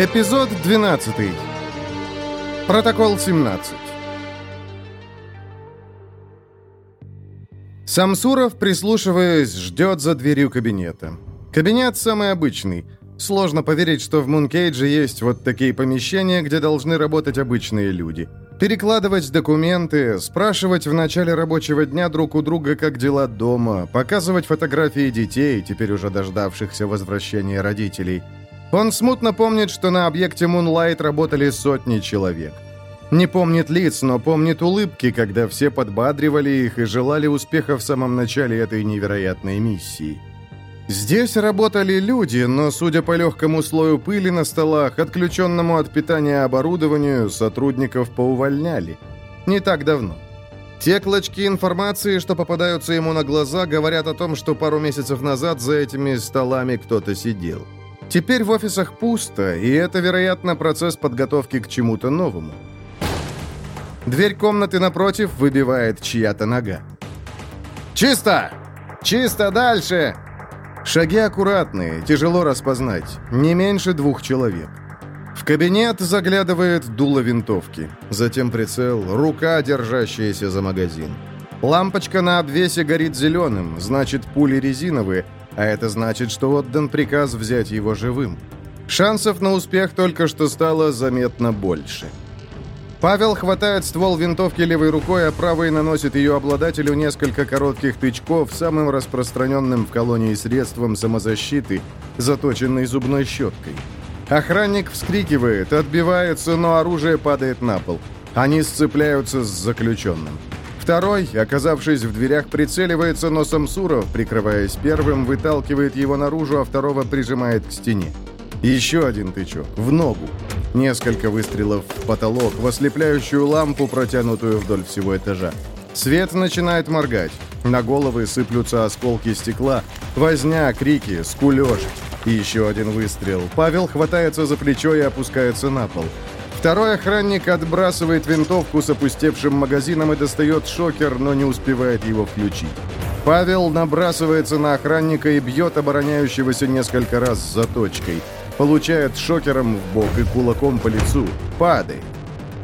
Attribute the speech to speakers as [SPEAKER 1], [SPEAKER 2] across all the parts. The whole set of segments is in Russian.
[SPEAKER 1] Эпизод 12. Протокол 17. Самсуров, прислушиваясь, ждет за дверью кабинета. Кабинет самый обычный. Сложно поверить, что в Мункейдже есть вот такие помещения, где должны работать обычные люди. Перекладывать документы, спрашивать в начале рабочего дня друг у друга, как дела дома, показывать фотографии детей, теперь уже дождавшихся возвращения родителей – он смутно помнит, что на объекте Moonlight работали сотни человек. Не помнит лиц, но помнит улыбки, когда все подбадривали их и желали успеха в самом начале этой невероятной миссии. Здесь работали люди, но, судя по легкому слою пыли на столах, отключенному от питания оборудованию, сотрудников поувольняли. Не так давно. Те клочки информации, что попадаются ему на глаза, говорят о том, что пару месяцев назад за этими столами кто-то сидел. Теперь в офисах пусто, и это, вероятно, процесс подготовки к чему-то новому. Дверь комнаты напротив выбивает чья-то нога. «Чисто! Чисто дальше!» Шаги аккуратные, тяжело распознать. Не меньше двух человек. В кабинет заглядывает дуло винтовки. Затем прицел, рука, держащаяся за магазин. Лампочка на обвесе горит зеленым, значит, пули резиновые, а это значит, что отдан приказ взять его живым. Шансов на успех только что стало заметно больше. Павел хватает ствол винтовки левой рукой, а правой наносит ее обладателю несколько коротких тычков самым распространенным в колонии средством самозащиты, заточенной зубной щеткой. Охранник вскрикивает, отбивается, но оружие падает на пол. Они сцепляются с заключенным. Второй, оказавшись в дверях, прицеливается, но Самсуров, прикрываясь первым, выталкивает его наружу, а второго прижимает к стене. Еще один тычок. В ногу. Несколько выстрелов в потолок, в ослепляющую лампу, протянутую вдоль всего этажа. Свет начинает моргать. На головы сыплются осколки стекла. Возня, крики, скулеж. И еще один выстрел. Павел хватается за плечо и опускается на пол. Второй охранник отбрасывает винтовку с опустевшим магазином и достает шокер, но не успевает его включить. Павел набрасывается на охранника и бьет обороняющегося несколько раз заточкой. Получает шокером в бок и кулаком по лицу. Падает.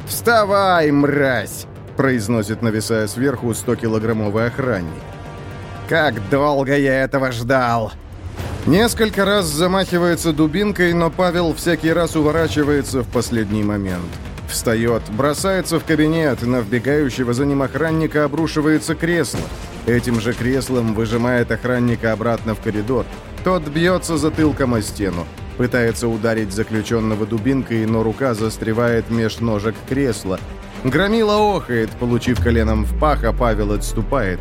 [SPEAKER 1] «Вставай, мразь!» произносит, нависая сверху 100-килограммовый охранник. «Как долго я этого ждал!» Несколько раз замахивается дубинкой, но Павел всякий раз уворачивается в последний момент. Встает, бросается в кабинет, на вбегающего за ним охранника обрушивается кресло. Этим же креслом выжимает охранника обратно в коридор. Тот бьется затылком о стену. Пытается ударить заключенного дубинкой, но рука застревает меж ножек кресла. Громила охает, получив коленом в пах, а Павел отступает.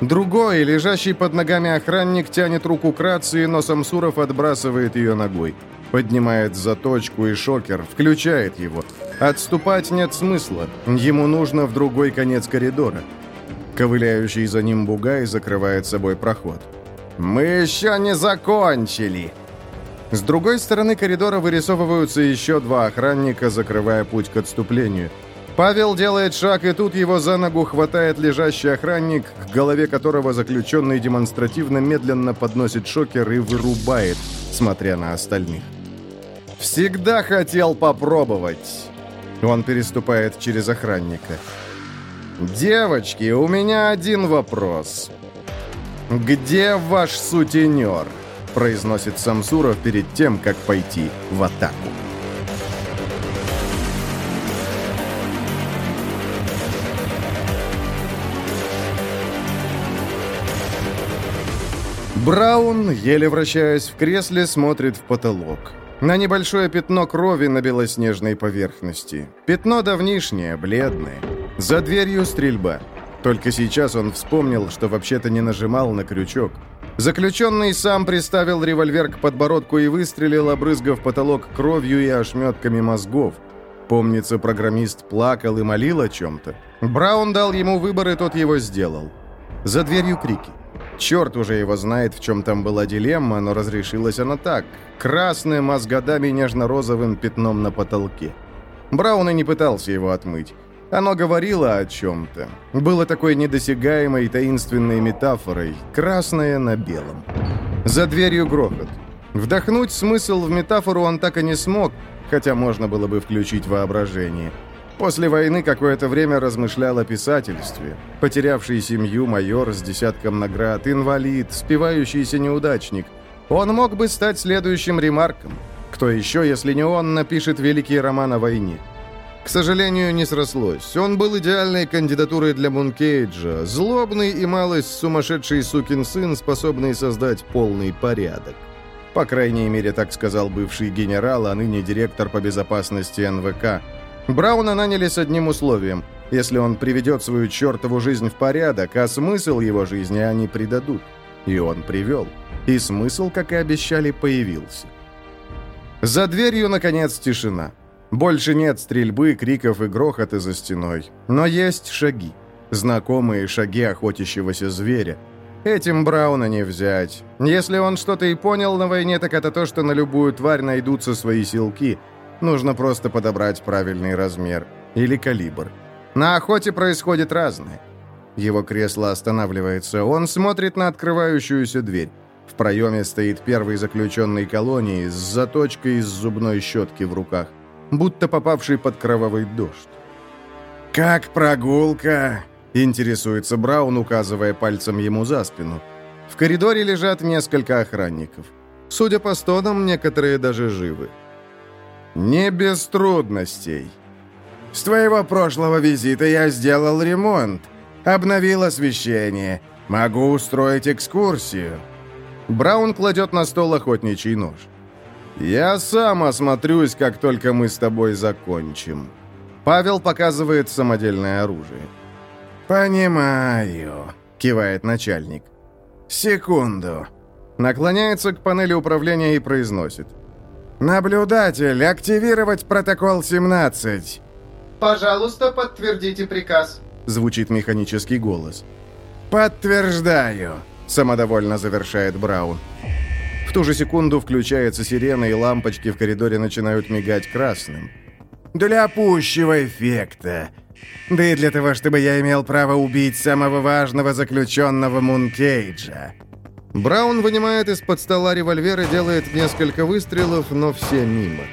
[SPEAKER 1] Другой, лежащий под ногами охранник, тянет руку к рации, но Самсуров отбрасывает ее ногой. Поднимает заточку и шокер, включает его. Отступать нет смысла, ему нужно в другой конец коридора. Ковыляющий за ним бугай закрывает собой проход. «Мы еще не закончили!» С другой стороны коридора вырисовываются еще два охранника, закрывая путь к отступлению – Павел делает шаг, и тут его за ногу хватает лежащий охранник, к голове которого заключенный демонстративно медленно подносит шокер и вырубает, смотря на остальных. «Всегда хотел попробовать!» Он переступает через охранника. «Девочки, у меня один вопрос. Где ваш сутенер?» произносит Самсуров перед тем, как пойти в атаку. Браун, еле вращаясь в кресле, смотрит в потолок. На небольшое пятно крови на белоснежной поверхности. Пятно давнишнее, бледное. За дверью стрельба. Только сейчас он вспомнил, что вообще-то не нажимал на крючок. Заключенный сам приставил револьвер к подбородку и выстрелил, обрызгав потолок кровью и ошметками мозгов. Помнится, программист плакал и молил о чем-то. Браун дал ему выбор, и тот его сделал. За дверью крики. Черт уже его знает, в чем там была дилемма, но разрешилась она так. Красным, а с годами нежно-розовым пятном на потолке. Браун и не пытался его отмыть. Оно говорило о чем-то. Было такой недосягаемой таинственной метафорой. Красное на белом. За дверью грохот. Вдохнуть смысл в метафору он так и не смог, хотя можно было бы включить воображение. После войны какое-то время размышлял о писательстве. Потерявший семью майор с десятком наград, инвалид, спивающийся неудачник. Он мог бы стать следующим ремарком. Кто еще, если не он, напишет великий роман о войне? К сожалению, не срослось. Он был идеальной кандидатурой для Мункейджа, злобный и малость сумасшедший сукин сын, способный создать полный порядок. По крайней мере, так сказал бывший генерал, а ныне директор по безопасности НВК. Брауна наняли с одним условием. Если он приведет свою чертову жизнь в порядок, а смысл его жизни они придадут. И он привел. И смысл, как и обещали, появился. За дверью, наконец, тишина. Больше нет стрельбы, криков и грохота за стеной. Но есть шаги. Знакомые шаги охотящегося зверя. Этим Брауна не взять. Если он что-то и понял на войне, так это то, что на любую тварь найдутся свои силки. Нужно просто подобрать правильный размер. Или калибр. На охоте происходит разное. Его кресло останавливается. Он смотрит на открывающуюся дверь. В проеме стоит первый заключенный колонии с заточкой из зубной щетки в руках будто попавший под кровавый дождь. «Как прогулка?» — интересуется Браун, указывая пальцем ему за спину. В коридоре лежат несколько охранников. Судя по стонам, некоторые даже живы. «Не без трудностей. С твоего прошлого визита я сделал ремонт, обновил освещение, могу устроить экскурсию». Браун кладет на стол охотничий нож. «Я сам осмотрюсь, как только мы с тобой закончим». Павел показывает самодельное оружие. «Понимаю», — кивает начальник. «Секунду». Наклоняется к панели управления и произносит. «Наблюдатель, активировать протокол 17».
[SPEAKER 2] «Пожалуйста, подтвердите приказ», —
[SPEAKER 1] звучит механический голос. «Подтверждаю», — самодовольно завершает Браун. «Браун» ту же секунду включается сирена, и лампочки в коридоре начинают мигать красным. «Для пущего эффекта. Да и для того, чтобы я имел право убить самого важного заключенного Мункейджа». Браун вынимает из-под стола револьвер и делает несколько выстрелов, но все мимо.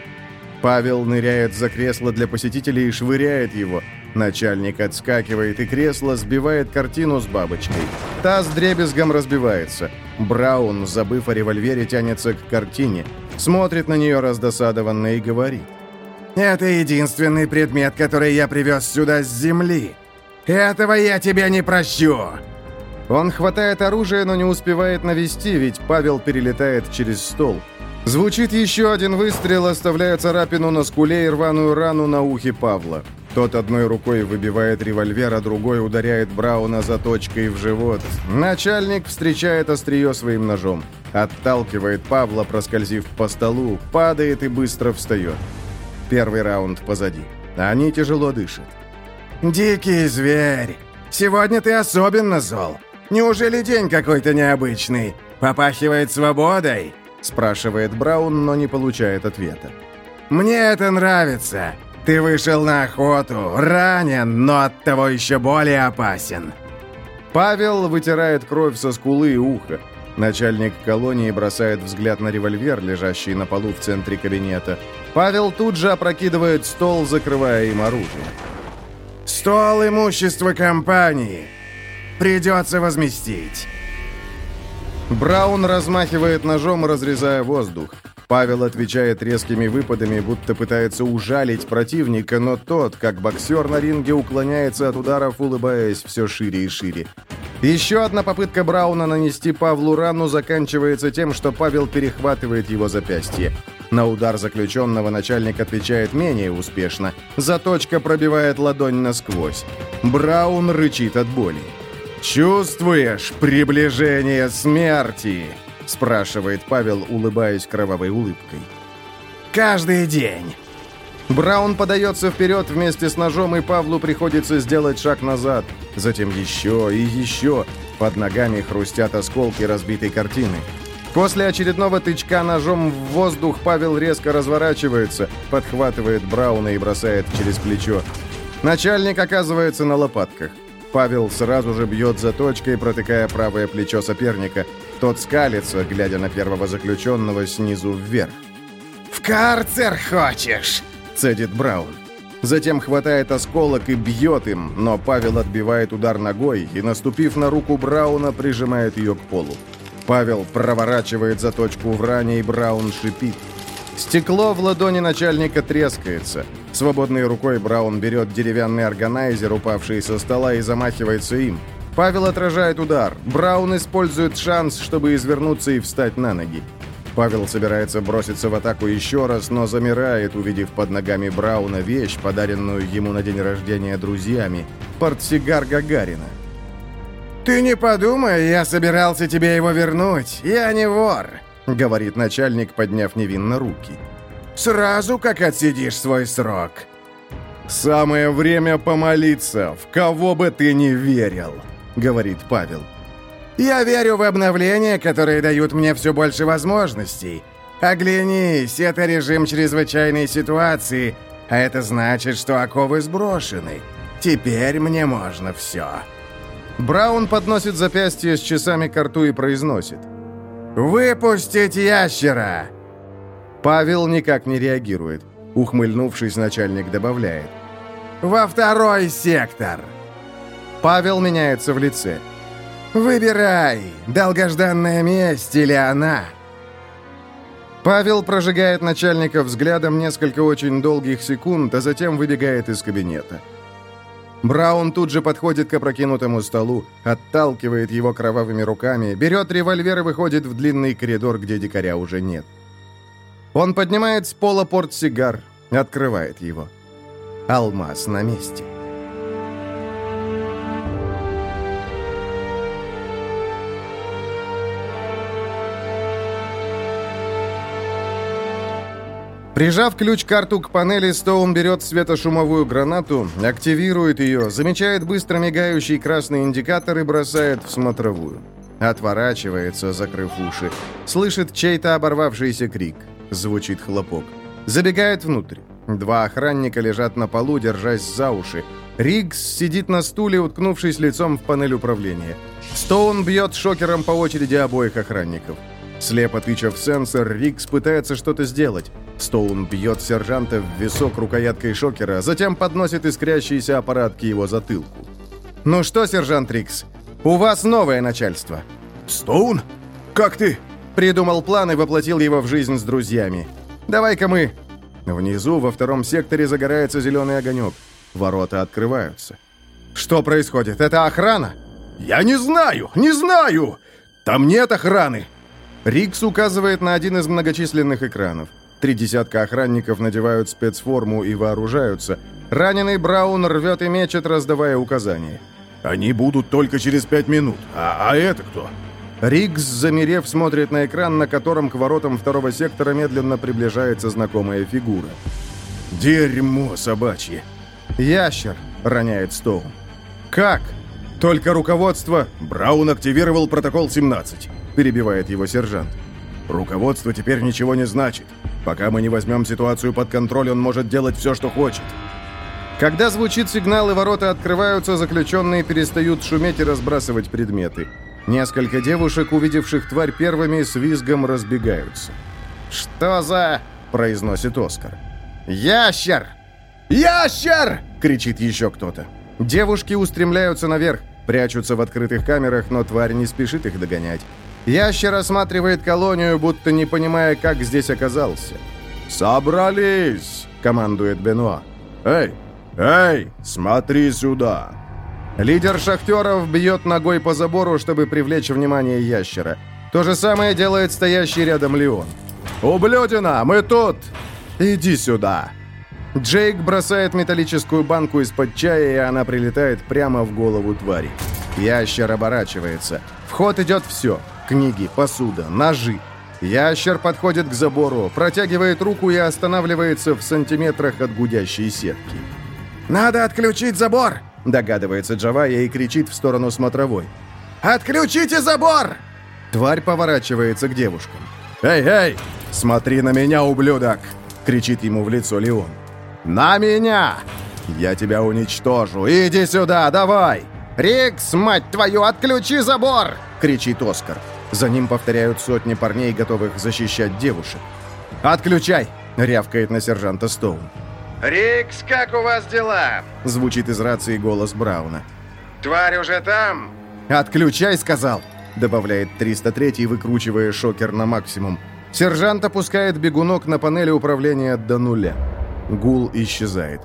[SPEAKER 1] Павел ныряет за кресло для посетителей и швыряет его. Начальник отскакивает, и кресло сбивает картину с бабочкой. Та с дребезгом разбивается. Браун, забыв о револьвере, тянется к картине. Смотрит на нее раздосадованно и говорит. «Это единственный предмет, который я привез сюда с земли. Этого я тебя не прощу!» Он хватает оружие, но не успевает навести, ведь Павел перелетает через стол. Звучит еще один выстрел, оставляя царапину на скуле и рваную рану на ухе Павла. Тот одной рукой выбивает револьвер, а другой ударяет Брауна заточкой в живот. Начальник встречает острие своим ножом. Отталкивает Павла, проскользив по столу, падает и быстро встает. Первый раунд позади. Они тяжело дышат. «Дикий зверь! Сегодня ты особенно зол! Неужели день какой-то необычный? Попахивает свободой?» Спрашивает Браун, но не получает ответа. «Мне это нравится. Ты вышел на охоту, ранен, но оттого еще более опасен». Павел вытирает кровь со скулы и уха. Начальник колонии бросает взгляд на револьвер, лежащий на полу в центре кабинета. Павел тут же опрокидывает стол, закрывая им оружие. «Стол имущества компании. Придется возместить». Браун размахивает ножом, разрезая воздух. Павел отвечает резкими выпадами, будто пытается ужалить противника, но тот, как боксер на ринге, уклоняется от ударов, улыбаясь все шире и шире. Еще одна попытка Брауна нанести Павлу рану заканчивается тем, что Павел перехватывает его запястье. На удар заключенного начальник отвечает менее успешно. Заточка пробивает ладонь насквозь. Браун рычит от боли. «Чувствуешь приближение смерти?» — спрашивает Павел, улыбаясь кровавой улыбкой. «Каждый день». Браун подается вперед вместе с ножом, и Павлу приходится сделать шаг назад. Затем еще и еще. Под ногами хрустят осколки разбитой картины. После очередного тычка ножом в воздух Павел резко разворачивается, подхватывает Брауна и бросает через плечо. Начальник оказывается на лопатках. Павел сразу же бьет заточкой, протыкая правое плечо соперника. Тот скалится, глядя на первого заключенного снизу вверх. «В карцер хочешь?» — цедит Браун. Затем хватает осколок и бьет им, но Павел отбивает удар ногой и, наступив на руку Брауна, прижимает ее к полу. Павел проворачивает заточку в ране, и Браун шипит. Стекло в ладони начальника трескается. Свободной рукой Браун берет деревянный органайзер, упавший со стола, и замахивается им. Павел отражает удар. Браун использует шанс, чтобы извернуться и встать на ноги. Павел собирается броситься в атаку еще раз, но замирает, увидев под ногами Брауна вещь, подаренную ему на день рождения друзьями – портсигар Гагарина. «Ты не подумай, я собирался тебе его вернуть. Я не вор», — говорит начальник, подняв невинно руки. «Сразу, как отсидишь свой срок». «Самое время помолиться, в кого бы ты ни верил», — говорит Павел. Я верю в обновления, которые дают мне все больше возможностей. Оглянись, это режим чрезвычайной ситуации, а это значит, что оковы сброшены. Теперь мне можно все». Браун подносит запястье с часами к рту и произносит. «Выпустить ящера!» Павел никак не реагирует. Ухмыльнувшись, начальник добавляет. «Во второй сектор!» Павел меняется в лице. «Выбирай, долгожданная месть или она!» Павел прожигает начальника взглядом несколько очень долгих секунд, а затем выбегает из кабинета. Браун тут же подходит к опрокинутому столу, отталкивает его кровавыми руками, берет револьвер и выходит в длинный коридор, где дикаря уже нет. Он поднимает с пола портсигар, открывает его. Алмаз на месте. Прижав ключ-карту к панели, Стоун берет светошумовую гранату, активирует ее, замечает быстро мигающий красный индикатор и бросает в смотровую. Отворачивается, закрыв уши. Слышит чей-то оборвавшийся крик. Звучит хлопок. Забегает внутрь. Два охранника лежат на полу, держась за уши. Риггс сидит на стуле, уткнувшись лицом в панель управления. Стоун бьет шокером по очереди обоих охранников. Слепо тыча в сенсор, Рикс пытается что-то сделать. Стоун бьет сержанта в висок рукояткой шокера, затем подносит искрящийся аппарат к его затылку. «Ну что, сержант Рикс, у вас новое начальство».
[SPEAKER 3] «Стоун? Как ты?»
[SPEAKER 1] Придумал план и воплотил его в жизнь с друзьями. «Давай-ка мы...» Внизу, во втором секторе, загорается зеленый огонек. Ворота открываются. «Что происходит? Это охрана?»
[SPEAKER 3] «Я не знаю! Не знаю! Там нет охраны!»
[SPEAKER 1] Рикс указывает на один из многочисленных экранов. Три десятка охранников надевают спецформу и вооружаются. Раненый Браун рвет и мечет, раздавая указания.
[SPEAKER 3] «Они будут только через пять минут. А, а это кто?»
[SPEAKER 1] Рикс, замерев, смотрит на экран, на котором к воротам второго сектора медленно приближается знакомая фигура.
[SPEAKER 3] «Дерьмо собачье!»
[SPEAKER 1] «Ящер!» — роняет Стоун. «Как?» «Только руководство...»
[SPEAKER 3] «Браун активировал протокол 17
[SPEAKER 1] перебивает его сержант.
[SPEAKER 3] «Руководство теперь ничего не значит. Пока мы не возьмем ситуацию под контроль, он может делать все, что хочет».
[SPEAKER 1] Когда звучит сигнал и ворота открываются, заключенные перестают шуметь и разбрасывать предметы. Несколько девушек, увидевших тварь первыми, с визгом разбегаются. «Что за...» — произносит Оскар. «Ящер!» «Ящер!» — кричит еще кто-то. Девушки устремляются наверх, прячутся в открытых камерах, но тварь не спешит их догонять. Ящер осматривает колонию, будто не понимая, как здесь оказался.
[SPEAKER 3] «Собрались!» — командует Бенуа. «Эй, эй, смотри сюда!»
[SPEAKER 1] Лидер шахтеров бьет ногой по забору, чтобы привлечь внимание ящера. То же самое делает стоящий рядом Леон. «Ублюдина, мы тут! Иди сюда!» Джейк бросает металлическую банку из-под чая, и она прилетает прямо в голову твари. Ящер оборачивается. В ход идет все. Книги, посуда, ножи. Ящер подходит к забору, протягивает руку и останавливается в сантиметрах от гудящей сетки. «Надо отключить забор!» – догадывается Джавая и кричит в сторону смотровой. «Отключите забор!» Тварь поворачивается к девушкам. «Эй, эй! Смотри на меня, ублюдок!» – кричит ему в лицо Леон. «На меня! Я тебя уничтожу! Иди сюда, давай!» «Рикс, мать твою, отключи забор!» — кричит Оскар. За ним повторяют сотни парней, готовых защищать девушек. «Отключай!» — рявкает на сержанта Стоун.
[SPEAKER 4] «Рикс, как у вас дела?»
[SPEAKER 1] — звучит из рации голос Брауна.
[SPEAKER 4] «Тварь уже там?»
[SPEAKER 1] «Отключай», — сказал, — добавляет 303, выкручивая шокер на максимум. Сержант опускает бегунок на панели управления до нуля. Гул исчезает.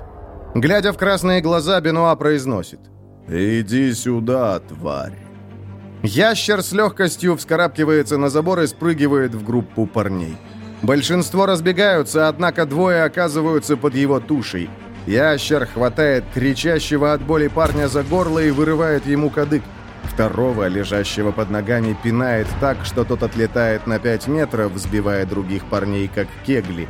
[SPEAKER 1] Глядя в красные глаза, Бенуа произносит.
[SPEAKER 3] «Иди сюда, тварь».
[SPEAKER 1] Ящер с легкостью вскарабкивается на забор и спрыгивает в группу парней. Большинство разбегаются, однако двое оказываются под его тушей. Ящер хватает кричащего от боли парня за горло и вырывает ему кадык. Второго, лежащего под ногами, пинает так, что тот отлетает на 5 метров, взбивая других парней, как кегли.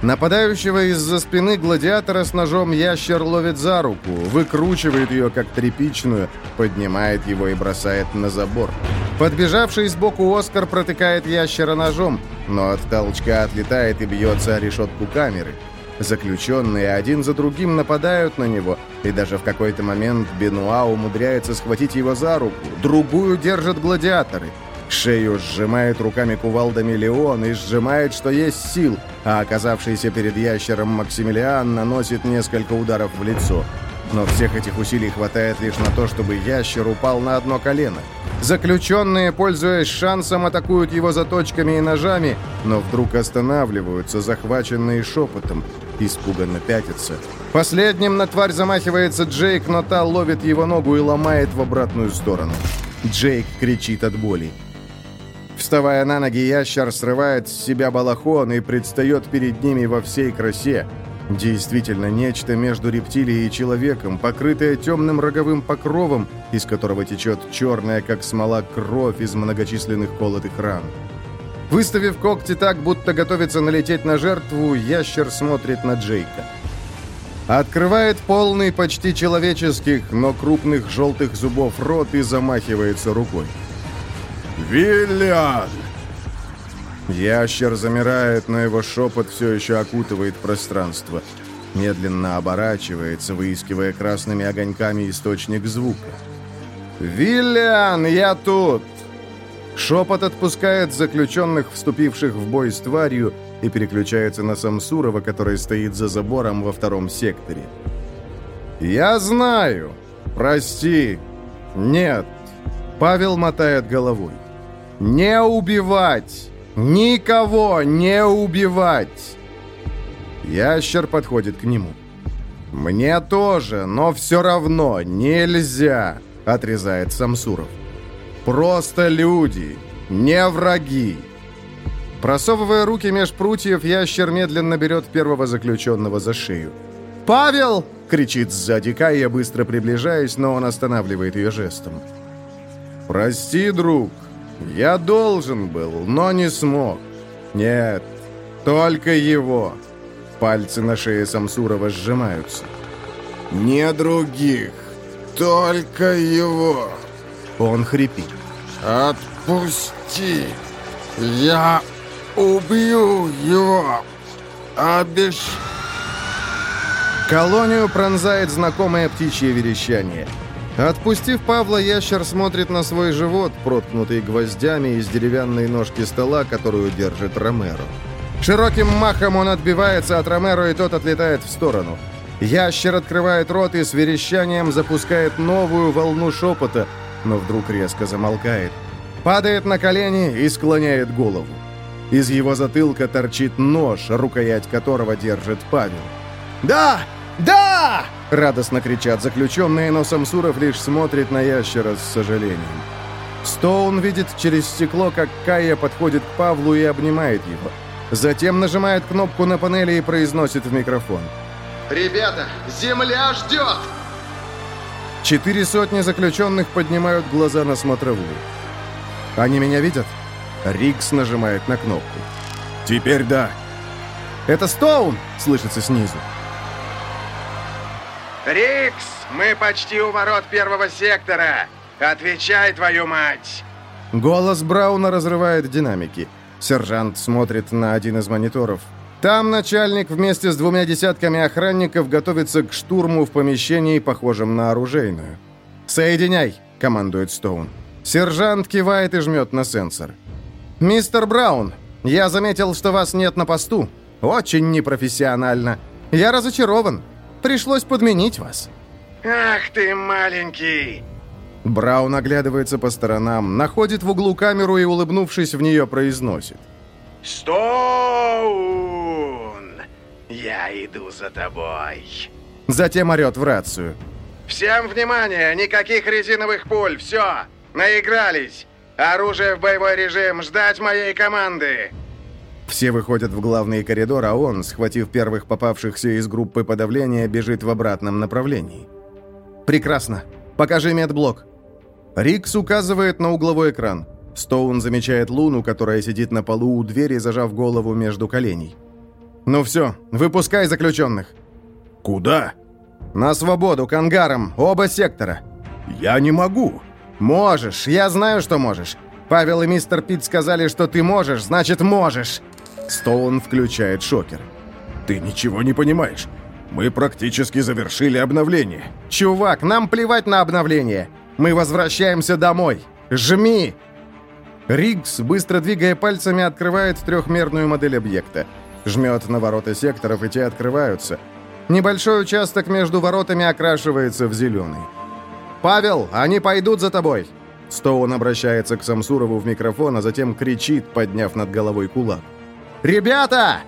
[SPEAKER 1] Нападающего из-за спины гладиатора с ножом ящер ловит за руку, выкручивает ее как тряпичную, поднимает его и бросает на забор. Подбежавший сбоку Оскар протыкает ящера ножом, но от толчка отлетает и бьется о решетку камеры. Заключенные один за другим нападают на него, и даже в какой-то момент Бенуа умудряется схватить его за руку, другую держат гладиаторы. Шею сжимает руками кувалдами Леон и сжимает, что есть сил, а оказавшийся перед ящером Максимилиан наносит несколько ударов в лицо. Но всех этих усилий хватает лишь на то, чтобы ящер упал на одно колено. Заключенные, пользуясь шансом, атакуют его заточками и ножами, но вдруг останавливаются, захваченные шепотом. Испуганно пятятся. Последним на тварь замахивается Джейк, но та ловит его ногу и ломает в обратную сторону. Джейк кричит от боли. Вставая на ноги, ящер срывает с себя балахон и предстает перед ними во всей красе. Действительно, нечто между рептилией и человеком, покрытое темным роговым покровом, из которого течет черная, как смола, кровь из многочисленных колотых ран. Выставив когти так, будто готовится налететь на жертву, ящер смотрит на Джейка. Открывает полный, почти человеческих, но крупных желтых зубов рот и замахивается рукой.
[SPEAKER 3] «Виллиан!»
[SPEAKER 1] Ящер замирает, но его шепот все еще окутывает пространство. Медленно оборачивается, выискивая красными огоньками источник звука. «Виллиан, я тут!» Шепот отпускает заключенных, вступивших в бой с тварью, и переключается на Самсурова, который стоит за забором во втором секторе. «Я знаю! Прости! Нет!» Павел мотает головой. «Не убивать! Никого не убивать!» Ящер подходит к нему. «Мне тоже, но все равно нельзя!» — отрезает Самсуров. «Просто люди, не враги!» Просовывая руки меж прутьев, ящер медленно берет первого заключенного за шею. «Павел!» — кричит сзади Кая, быстро приближаясь, но он останавливает ее жестом. «Прости, друг, я должен был, но не смог. Нет, только его». Пальцы на шее Самсурова сжимаются.
[SPEAKER 3] «Не других, только его!»
[SPEAKER 1] Он хрипит.
[SPEAKER 3] «Отпусти! Я убью его! Обещ...»
[SPEAKER 1] Колонию пронзает знакомое птичье верещание. Отпустив Павла, ящер смотрит на свой живот, проткнутый гвоздями из деревянной ножки стола, которую держит Ромеро. Широким махом он отбивается от Ромеро, и тот отлетает в сторону. Ящер открывает рот и с верещанием запускает новую волну шепота, но вдруг резко замолкает. Падает на колени и склоняет голову. Из его затылка торчит нож, рукоять которого держит Павел. «Да! Да!» — радостно кричат заключенные, но Самсуров лишь смотрит на ящера с сожалением. Стоун видит через стекло, как Кая подходит к Павлу и обнимает его. Затем нажимает кнопку на панели и произносит в микрофон.
[SPEAKER 2] Ребята, земля ждет!
[SPEAKER 1] Четыре сотни заключенных поднимают глаза на смотровую. Они меня видят? Рикс нажимает на кнопку.
[SPEAKER 3] «Теперь да!»
[SPEAKER 1] «Это Стоун!» — слышится снизу.
[SPEAKER 4] «Рикс, мы почти у ворот первого сектора! Отвечай, твою мать!»
[SPEAKER 1] Голос Брауна разрывает динамики. Сержант смотрит на один из мониторов. Там начальник вместе с двумя десятками охранников готовится к штурму в помещении, похожем на оружейную. «Соединяй!» — командует Стоун. Сержант кивает и жмет на сенсор. «Мистер Браун, я заметил, что вас нет на посту. Очень непрофессионально. Я разочарован. Пришлось подменить вас».
[SPEAKER 4] «Ах ты маленький!»
[SPEAKER 1] Браун оглядывается по сторонам, находит в углу камеру и, улыбнувшись, в нее произносит.
[SPEAKER 4] «Стоун! Я иду за тобой!»
[SPEAKER 1] Затем орет в рацию.
[SPEAKER 4] «Всем внимание! Никаких резиновых пуль! Все! Наигрались! Оружие в боевой режим! Ждать моей команды!»
[SPEAKER 1] Все выходят в главный коридор, а он, схватив первых попавшихся из группы подавления, бежит в обратном направлении. «Прекрасно. Покажи медблок». Рикс указывает на угловой экран. Стоун замечает Луну, которая сидит на полу у двери, зажав голову между коленей. «Ну все, выпускай заключенных».
[SPEAKER 3] «Куда?»
[SPEAKER 1] «На свободу, к ангарам, оба сектора».
[SPEAKER 3] «Я не могу».
[SPEAKER 1] «Можешь, я знаю, что можешь. Павел и мистер Пит сказали, что ты можешь, значит можешь». Стоун включает шокер.
[SPEAKER 3] «Ты ничего не понимаешь. Мы практически завершили обновление».
[SPEAKER 1] «Чувак, нам плевать на обновление. Мы возвращаемся домой. Жми!» Риггс, быстро двигая пальцами, открывает трехмерную модель объекта. Жмет на ворота секторов, и те открываются. Небольшой участок между воротами окрашивается в зеленый. «Павел, они пойдут за тобой!» Стоун обращается к Самсурову в микрофон, а затем кричит, подняв над головой кулак. «Ребята!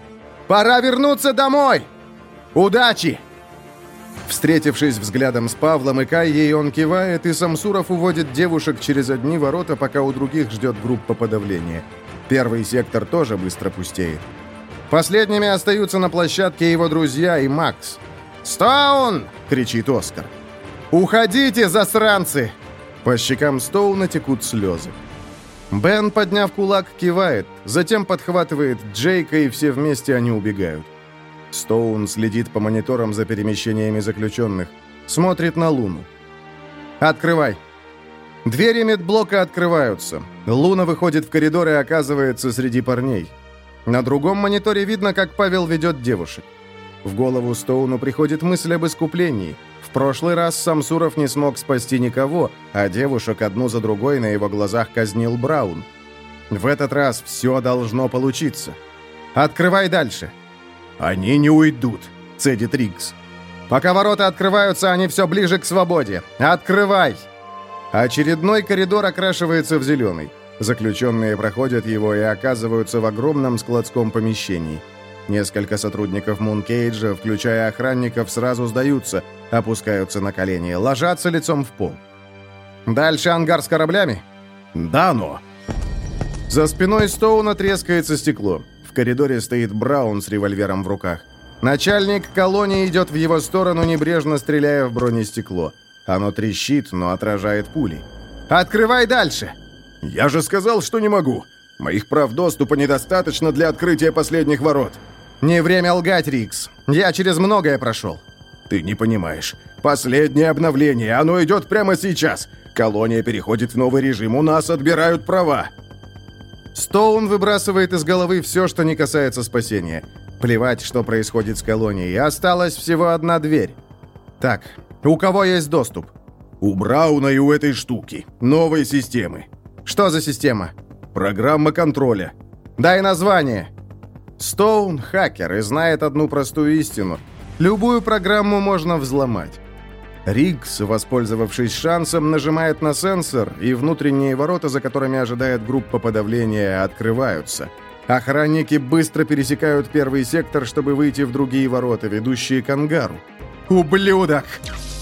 [SPEAKER 1] Пора вернуться домой! Удачи!» Встретившись взглядом с Павлом и Кайей, он кивает, и Самсуров уводит девушек через одни ворота, пока у других ждет группа подавления. Первый сектор тоже быстро пустеет. Последними остаются на площадке его друзья и Макс. «Стоун!» — кричит Оскар. «Уходите, засранцы!» По щекам Стоуна текут слезы. Бен, подняв кулак, кивает, затем подхватывает Джейка, и все вместе они убегают. Стоун следит по мониторам за перемещениями заключенных, смотрит на Луну. «Открывай!» Двери медблока открываются. Луна выходит в коридор и оказывается среди парней. На другом мониторе видно, как Павел ведет девушек. В голову Стоуну приходит мысль об искуплении. В прошлый раз Самсуров не смог спасти никого, а девушек одну за другой на его глазах казнил Браун. В этот раз все должно получиться. «Открывай дальше!»
[SPEAKER 3] «Они не уйдут», — цедит Рикс.
[SPEAKER 1] «Пока ворота открываются, они все ближе к свободе. Открывай!» Очередной коридор окрашивается в зеленый. Заключенные проходят его и оказываются в огромном складском помещении. Несколько сотрудников Мункейджа, включая охранников, сразу сдаются, опускаются на колени, ложатся лицом в пол. «Дальше ангар с кораблями?»
[SPEAKER 3] «Да, но...»
[SPEAKER 1] За спиной Стоуна трескается стекло. В коридоре стоит Браун с револьвером в руках. Начальник колонии идет в его сторону, небрежно стреляя в бронестекло. Оно трещит, но отражает пули. «Открывай дальше!»
[SPEAKER 3] «Я же сказал, что не могу! Моих прав доступа недостаточно для открытия последних ворот!»
[SPEAKER 1] «Не время лгать, Рикс. Я через многое прошел».
[SPEAKER 3] «Ты не понимаешь. Последнее обновление, оно идет прямо сейчас. Колония переходит в новый режим, у нас отбирают права».
[SPEAKER 1] Стоун выбрасывает из головы все, что не касается спасения. Плевать, что происходит с колонией. Осталась всего одна дверь. Так, у кого есть доступ?
[SPEAKER 3] У Брауна и у этой штуки. Новой системы.
[SPEAKER 1] Что за система?
[SPEAKER 3] Программа контроля.
[SPEAKER 1] Дай название. Стоун — хакер и знает одну простую истину. Любую программу можно взломать. Риггс, воспользовавшись шансом, нажимает на сенсор, и внутренние ворота, за которыми ожидает группа подавления, открываются. Охранники быстро пересекают первый сектор, чтобы выйти в другие ворота, ведущие к ангару. «Ублюдок!»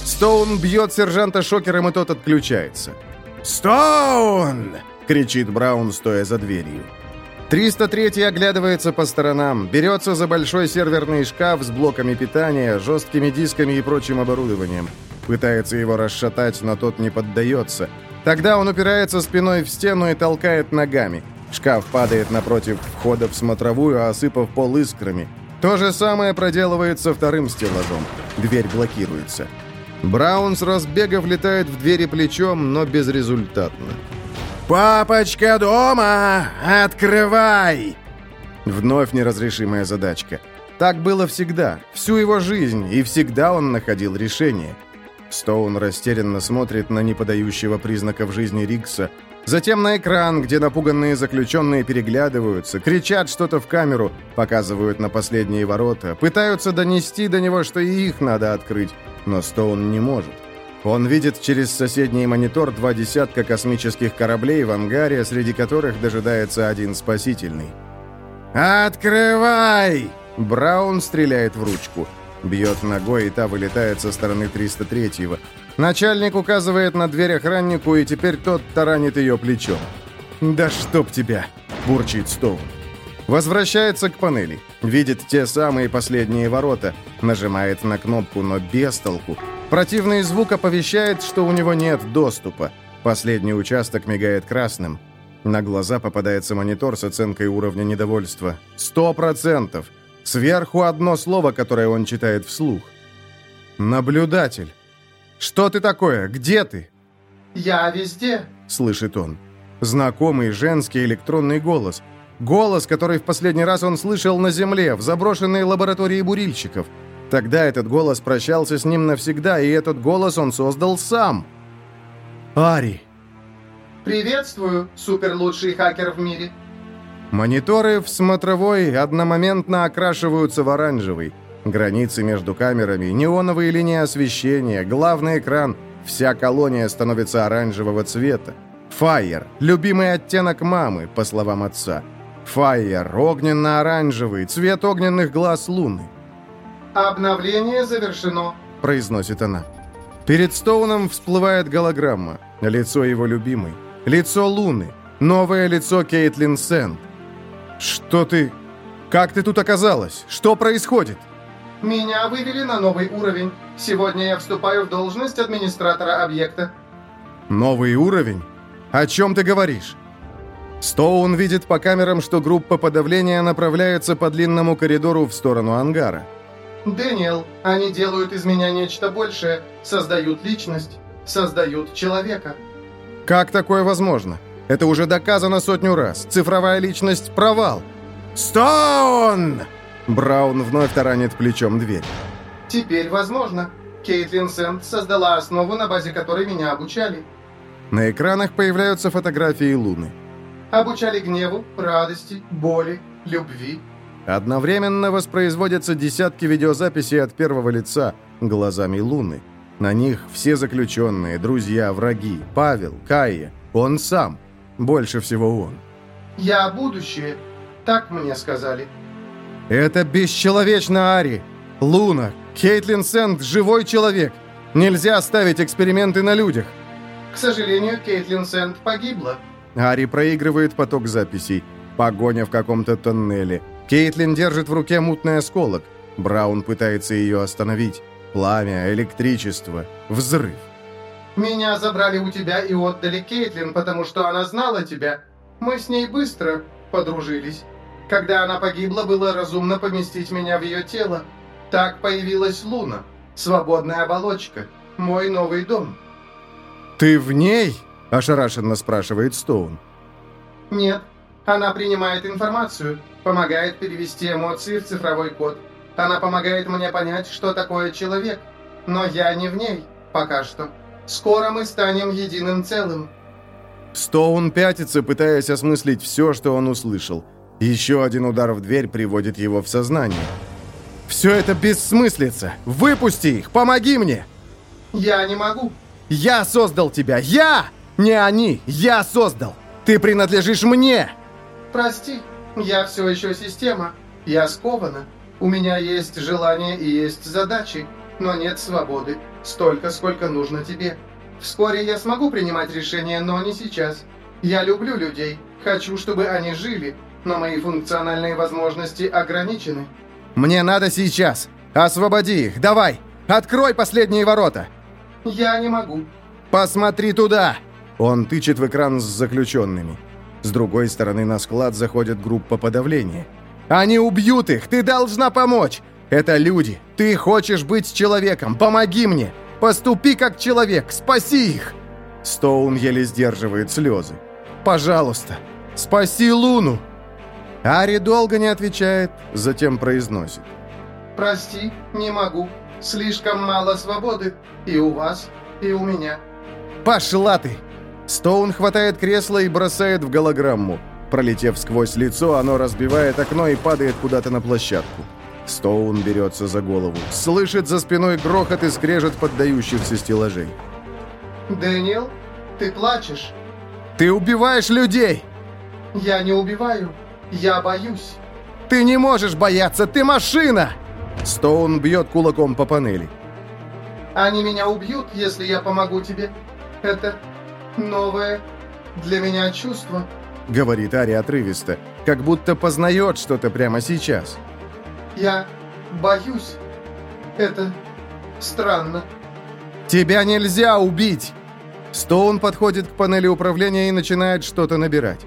[SPEAKER 1] Стоун бьет сержанта шокером, и тот отключается. «Стоун!» — кричит Браун, стоя за дверью. 303 оглядывается по сторонам, берется за большой серверный шкаф с блоками питания, жесткими дисками и прочим оборудованием. Пытается его расшатать, но тот не поддается. Тогда он упирается спиной в стену и толкает ногами. Шкаф падает напротив входа в смотровую, осыпав пол искрами. То же самое проделывается вторым стеллажом. Дверь блокируется. Браун с разбега влетает в двери плечом, но безрезультатно. «Папочка дома! Открывай!» Вновь неразрешимая задачка. Так было всегда, всю его жизнь, и всегда он находил решение. Стоун растерянно смотрит на неподающего признаков жизни Рикса, Затем на экран, где напуганные заключенные переглядываются, кричат что-то в камеру, показывают на последние ворота, пытаются донести до него, что и их надо открыть, но Стоун не может. Он видит через соседний монитор два десятка космических кораблей в ангаре, среди которых дожидается один спасительный. «Открывай!» Браун стреляет в ручку. Бьет ногой, и та вылетает со стороны 303-го. Начальник указывает на дверь охраннику, и теперь тот таранит ее плечом. «Да чтоб тебя!» – бурчит Стоун. Возвращается к панели. Видит те самые последние ворота. Нажимает на кнопку, но без толку. Противный звук оповещает, что у него нет доступа. Последний участок мигает красным. На глаза попадается монитор с оценкой уровня недовольства. Сто процентов. Сверху одно слово, которое он читает вслух. «Наблюдатель». «Что ты такое? Где ты?»
[SPEAKER 5] «Я везде», —
[SPEAKER 1] слышит он. Знакомый женский электронный голос. Голос, который в последний раз он слышал на Земле, в заброшенной лаборатории бурильщиков. Тогда этот голос прощался с ним навсегда, и этот голос он создал сам. «Ари».
[SPEAKER 5] «Приветствую, суперлучший хакер в мире.
[SPEAKER 1] Мониторы в смотровой одномоментно окрашиваются в оранжевый. Границы между камерами, неоновые линии освещения, главный экран. Вся колония становится оранжевого цвета. Файер – любимый оттенок мамы, по словам отца. Файер – огненно-оранжевый, цвет огненных глаз луны.
[SPEAKER 5] «Обновление завершено», –
[SPEAKER 1] произносит она. Перед Стоуном всплывает голограмма. Лицо его любимой. Лицо Луны. Новое лицо Кейтлин Сент. «Что ты... Как ты тут оказалась? Что происходит?»
[SPEAKER 5] «Меня вывели на новый уровень. Сегодня я вступаю в должность администратора объекта».
[SPEAKER 1] «Новый уровень? О чем ты говоришь?» Стоун видит по камерам, что группа подавления направляется по длинному коридору в сторону ангара.
[SPEAKER 5] «Дэниел, они делают из меня нечто большее. Создают личность. Создают человека».
[SPEAKER 1] «Как такое возможно?» Это уже доказано сотню раз. Цифровая личность – провал. «Стоун!» Браун вновь таранит плечом дверь.
[SPEAKER 5] «Теперь возможно. Кейтлин Сент создала основу, на базе которой меня обучали».
[SPEAKER 1] На экранах появляются фотографии Луны.
[SPEAKER 5] Обучали гневу, радости, боли, любви.
[SPEAKER 1] Одновременно воспроизводятся десятки видеозаписей от первого лица, глазами Луны. На них все заключенные, друзья, враги, Павел, Кайя, он сам – больше всего он.
[SPEAKER 5] «Я будущее», так мне сказали.
[SPEAKER 1] «Это бесчеловечно, Ари! Луна, Кейтлин Сент – живой человек! Нельзя ставить эксперименты на людях!»
[SPEAKER 5] «К сожалению, Кейтлин Сент погибла».
[SPEAKER 1] Ари проигрывает поток записей. Погоня в каком-то тоннеле. Кейтлин держит в руке мутный осколок. Браун пытается ее остановить. Пламя, электричество, взрыв.
[SPEAKER 5] Меня забрали у тебя и отдали Кейтлин, потому что она знала тебя. Мы с ней быстро подружились. Когда она погибла, было разумно поместить меня в ее тело. Так появилась Луна, свободная оболочка, мой новый дом.
[SPEAKER 1] «Ты в ней?» – ошарашенно спрашивает Стоун.
[SPEAKER 5] «Нет, она принимает информацию, помогает перевести эмоции в цифровой код. Она помогает мне понять, что такое человек. Но я не в ней пока что». Скоро мы станем единым целым».
[SPEAKER 1] Стоун пятится, пытаясь осмыслить все, что он услышал. Еще один удар в дверь приводит его в сознание. «Все это бессмыслица! Выпусти их! Помоги мне!»
[SPEAKER 5] «Я не могу!»
[SPEAKER 1] «Я создал тебя! Я! Не они! Я создал! Ты принадлежишь мне!»
[SPEAKER 5] «Прости, я все еще система. Я скована. У меня есть желание и есть задачи, но нет свободы. Столько, сколько нужно тебе. Вскоре я смогу принимать решения, но не сейчас. Я люблю людей, хочу, чтобы они жили, но мои функциональные возможности ограничены.
[SPEAKER 1] Мне надо сейчас. Освободи их, давай. Открой последние ворота.
[SPEAKER 5] Я не могу.
[SPEAKER 1] Посмотри туда. Он тычет в экран с заключенными. С другой стороны на склад заходит группа подавления. Они убьют их, ты должна помочь. Это люди. Ты хочешь быть человеком. Помоги мне. Поступи как человек. Спаси их. Стоун еле сдерживает слезы. Пожалуйста, спаси Луну. Ари долго не отвечает, затем произносит.
[SPEAKER 5] Прости, не могу. Слишком мало свободы. И у вас, и у меня.
[SPEAKER 1] Пошла ты! Стоун хватает кресло и бросает в голограмму. Пролетев сквозь лицо, оно разбивает окно и падает куда-то на площадку. Стоун берется за голову. Слышит за спиной грохот и скрежет поддающихся стеллажей.
[SPEAKER 5] Дэниел, ты плачешь.
[SPEAKER 1] «Ты убиваешь людей!»
[SPEAKER 5] Я не убиваю. Я боюсь.
[SPEAKER 1] «Ты не можешь бояться! Ты машина!» Стоун бьет кулаком по панели.
[SPEAKER 5] Они меня убьют, если я помогу тебе. Это новое для меня чувство.
[SPEAKER 1] Говорит Ари отрывисто, как будто познает что-то прямо сейчас.
[SPEAKER 5] Я боюсь. Это странно.
[SPEAKER 1] «Тебя нельзя убить!» Стоун подходит к панели управления и начинает что-то набирать.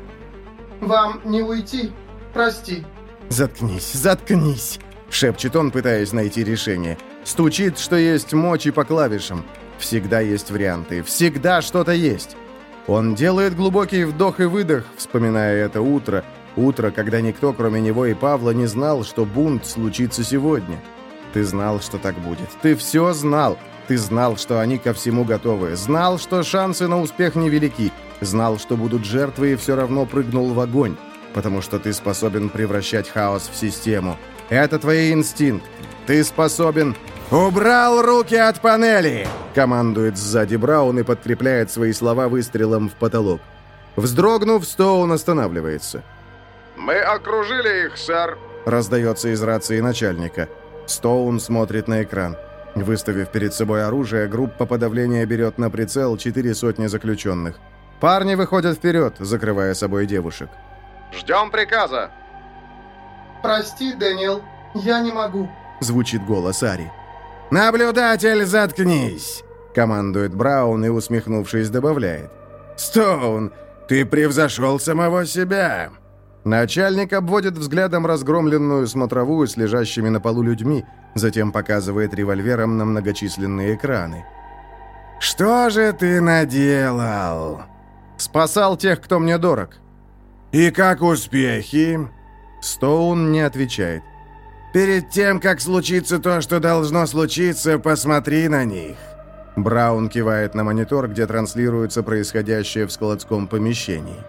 [SPEAKER 5] Вам не уйти. Прости.
[SPEAKER 1] «Заткнись, заткнись!» Шепчет он, пытаясь найти решение. Стучит, что есть мочи по клавишам. Всегда есть варианты, всегда что-то есть. Он делает глубокий вдох и выдох, вспоминая это утро. Утро, когда никто, кроме него и Павла, не знал, что бунт случится сегодня. Ты знал, что так будет. Ты все знал. Ты знал, что они ко всему готовы. Знал, что шансы на успех невелики. Знал, что будут жертвы и все равно прыгнул в огонь. Потому что ты способен превращать хаос в систему. Это твои инстинкты. Ты способен... «Убрал руки от панели!» Командует сзади Браун и подкрепляет свои слова выстрелом в потолок. Вздрогнув, Стоун останавливается.
[SPEAKER 4] Мы окружили их, сэр.
[SPEAKER 1] Раздается из рации начальника. Стоун смотрит на экран. Выставив перед собой оружие, группа подавления берет на прицел четыре сотни заключенных. Парни выходят вперед, закрывая собой девушек.
[SPEAKER 4] Ждем приказа.
[SPEAKER 5] Прости, Дэниел. Я не могу.
[SPEAKER 1] Звучит голос Ари. «Наблюдатель, заткнись!» Командует Браун и, усмехнувшись, добавляет. «Стоун, ты превзошел самого себя!» Начальник обводит взглядом разгромленную смотровую с лежащими на полу людьми, затем показывает револьвером на многочисленные экраны. «Что же ты наделал?» «Спасал тех, кто мне дорог». «И как успехи?» Стоун не отвечает. «Перед тем, как случится то, что должно случиться, посмотри на них». Браун кивает на монитор, где транслируется происходящее в складском помещении.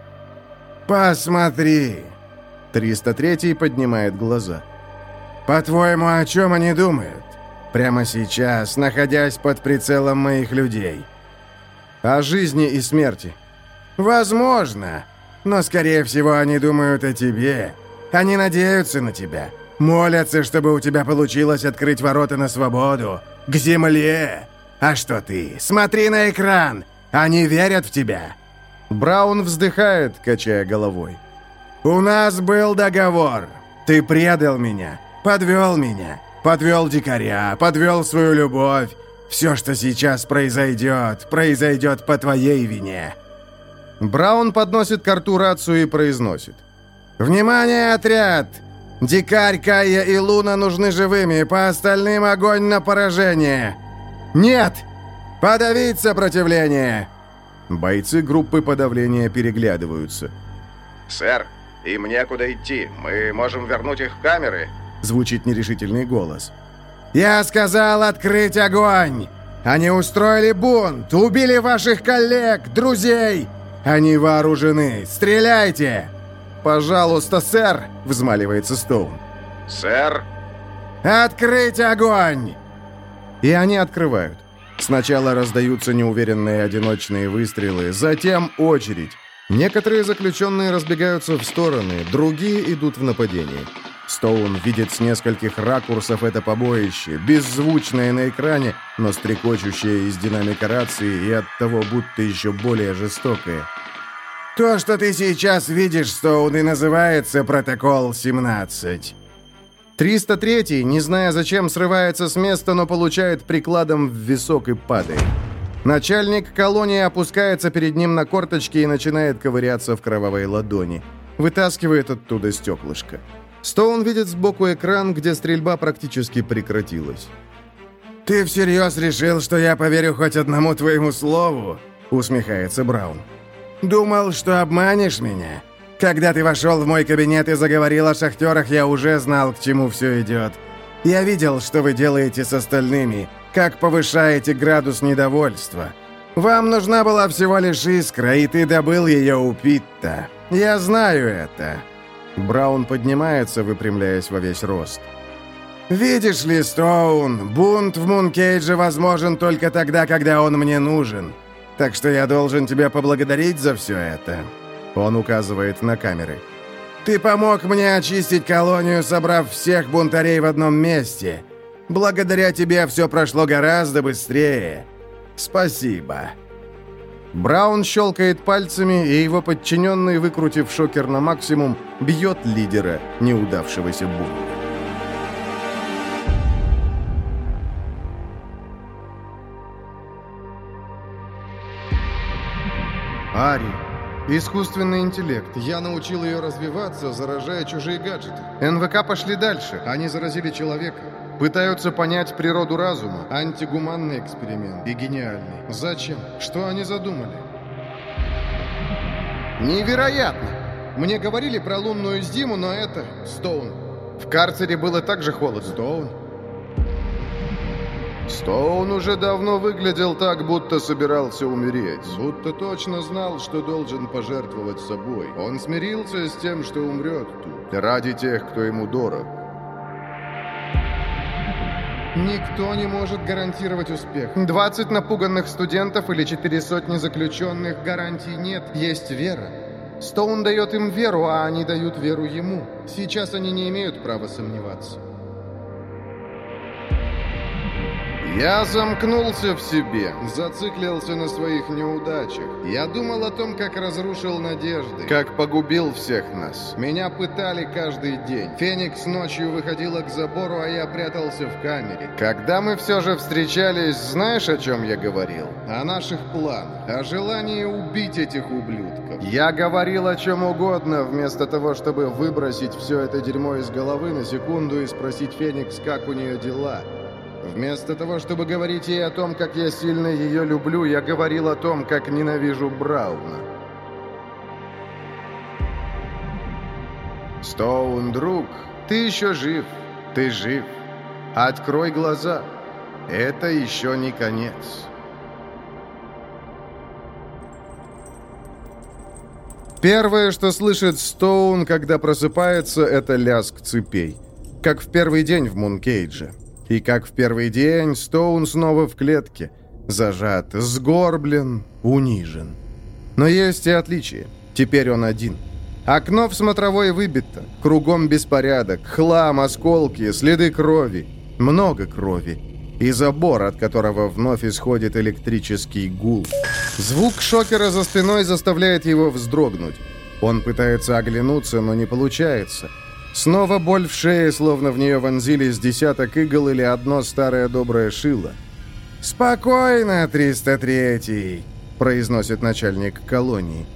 [SPEAKER 1] «Посмотри!» 303 поднимает глаза. «По-твоему, о чем они думают? Прямо сейчас, находясь под прицелом моих людей?» «О жизни и смерти». «Возможно, но, скорее всего, они думают о тебе. Они надеются на тебя. Молятся, чтобы у тебя получилось открыть ворота на свободу, к земле. А что ты? Смотри на экран. Они верят в тебя. Браун вздыхает, качая головой. У нас был договор. Ты предал меня, подвел меня, подвел дикаря, подвел свою любовь. Все, что сейчас произойдет, произойдет по твоей вине. Браун подносит к рту рацию и произносит. «Внимание, отряд! Дикарь, Кая и Луна нужны живыми, по остальным огонь на поражение. Нет! Подавить сопротивление!» Бойцы группы подавления переглядываются.
[SPEAKER 4] Сэр, им некуда идти. Мы можем вернуть их в камеры.
[SPEAKER 1] Звучит нерешительный голос. «Я сказал открыть огонь! Они устроили бунт, убили ваших коллег, друзей! Они вооружены! Стреляйте!» «Пожалуйста, сэр!» — взмаливается Стоун.
[SPEAKER 4] Сэр,
[SPEAKER 1] «Открыть огонь!» И они открывают. Сначала раздаются неуверенные одиночные выстрелы, затем очередь. Некоторые заключенные разбегаются в стороны, другие идут в нападение. Стоун видит с нескольких ракурсов это побоище, беззвучное на экране, но стрекочущее из динамика рации и оттого будто еще более жестокое. «То, что ты сейчас видишь, Стоун, и называется протокол 17». 303, не зная зачем, срывается с места, но получает прикладом в висок и падает. Начальник колонии опускается перед ним на корточки и начинает ковыряться в кровавой ладони. Вытаскивает оттуда стеклышко. Стоун видит сбоку экран, где стрельба практически прекратилась. «Ты всерьез решил, что я поверю хоть одному твоему слову?» усмехается Браун. «Думал, что обманешь меня? Когда ты вошел в мой кабинет и заговорил о шахтерах, я уже знал, к чему все идет. Я видел, что вы делаете с остальными, как повышаете градус недовольства.
[SPEAKER 3] Вам нужна была всего лишь искра, и ты добыл ее у Питта. Я знаю это».
[SPEAKER 1] Браун поднимается, выпрямляясь во весь рост.
[SPEAKER 3] «Видишь ли, Стоун, бунт в Мункейдже возможен только тогда, когда он мне нужен. Так что я должен тебя поблагодарить за все это».
[SPEAKER 1] Он указывает на камеры.
[SPEAKER 3] «Ты помог мне очистить колонию, собрав всех бунтарей в одном месте. Благодаря тебе все прошло гораздо быстрее. Спасибо».
[SPEAKER 1] Браун щелкает пальцами, и его подчиненный, выкрутив шокер на максимум, бьет лидера неудавшегося бунта. Ари. Искусственный интеллект. Я научил ее развиваться, заражая чужие гаджеты. НВК пошли дальше. Они заразили человека. Пытаются понять природу разума. Антигуманный эксперимент. И гениальный. Зачем? Что они задумали? Невероятно! Мне говорили про лунную зиму, но это... Стоун. В карцере было так же холодно. Стоун. Стоун уже давно выглядел так, будто собирался умереть. Будто точно знал, что должен пожертвовать собой. Он смирился с тем, что умрет тут. Ради тех, кто ему дорог. Никто не может гарантировать успех. 20 напуганных студентов или четыре сотни заключенных гарантий нет. Есть вера. Стоун дает им веру, а они дают веру ему. Сейчас они не имеют права сомневаться. Я замкнулся в себе, зациклился на своих неудачах. Я думал о том, как разрушил надежды, как погубил всех нас. Меня пытали каждый день. Феникс ночью выходила к забору, а я прятался в камере. Когда мы все же встречались, знаешь, о чем я говорил? О наших планах, о желании убить этих ублюдков. Я говорил о чем угодно, вместо того, чтобы выбросить все это дерьмо из головы на секунду и спросить Феникс, как у нее дела. Вместо того, чтобы говорить ей о том, как я сильно ее люблю, я говорил о том, как ненавижу Брауна. Стоун, друг, ты еще жив. Ты жив. Открой глаза. Это еще не конец. Первое, что слышит Стоун, когда просыпается, это лязг цепей. Как в первый день в Мункейдже. И как в первый день, Стоун снова в клетке. Зажат, сгорблен, унижен. Но есть и отличие. Теперь он один. Окно в смотровой выбито. Кругом беспорядок, хлам, осколки, следы крови. Много крови. И забор, от которого вновь исходит электрический гул. Звук шокера за спиной заставляет его вздрогнуть. Он пытается оглянуться, но не получается. Снова боль в шее, словно в нее вонзились десяток игл или одно старое доброе шило. «Спокойно, 303-й», — произносит начальник колонии.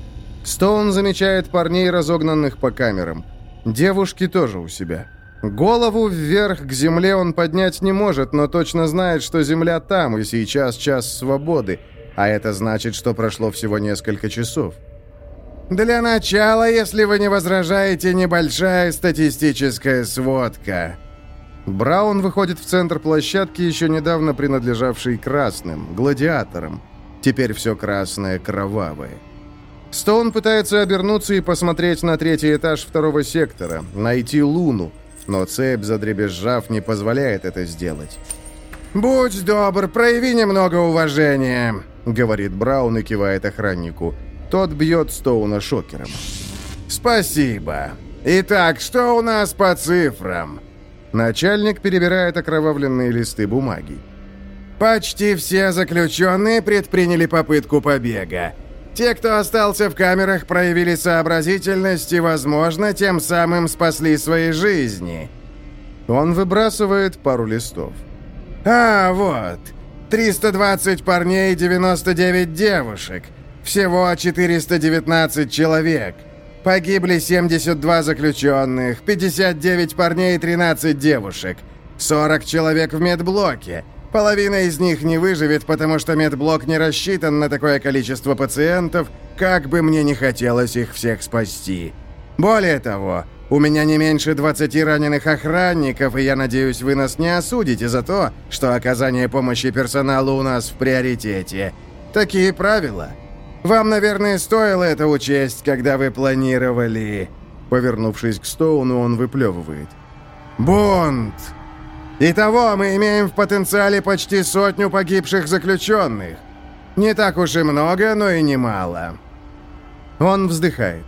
[SPEAKER 1] Стоун замечает парней, разогнанных по камерам. Девушки тоже у себя. Голову вверх к земле он поднять не может, но точно знает, что земля там, и сейчас час свободы. А это значит, что прошло всего несколько часов. «Для начала, если вы не возражаете, небольшая статистическая сводка». Браун выходит в центр площадки, еще недавно принадлежавшей красным, гладиаторам. Теперь все красное кровавое. Стоун пытается обернуться и посмотреть на третий этаж второго сектора, найти Луну, но цепь, задребезжав, не позволяет это сделать. «Будь добр, прояви немного уважения», — говорит Браун и кивает охраннику. Тот бьет Стоуна шокером. «Спасибо. Итак, что у нас по цифрам?» Начальник перебирает окровавленные листы бумаги. «Почти все заключенные предприняли попытку побега. Те, кто остался в камерах, проявили сообразительность и, возможно, тем самым спасли свои жизни». Он выбрасывает пару листов. «А, вот. 320 парней и 99 девушек. Всего 419 человек. Погибли 72 заключенных, 59 парней и 13 девушек. 40 человек в медблоке. Половина из них не выживет, потому что медблок не рассчитан на такое количество пациентов, как бы мне не хотелось их всех спасти. Более того, у меня не меньше 20 раненых охранников, и я надеюсь, вы нас не осудите за то, что оказание помощи персоналу у нас в приоритете.
[SPEAKER 3] Такие правила. Вам, наверное, стоило это учесть, когда вы планировали...» Повернувшись к Стоуну, он выплевывает. «Бунт! Итого мы имеем в потенциале почти сотню погибших заключенных. Не так уж и много, но и немало». Он вздыхает.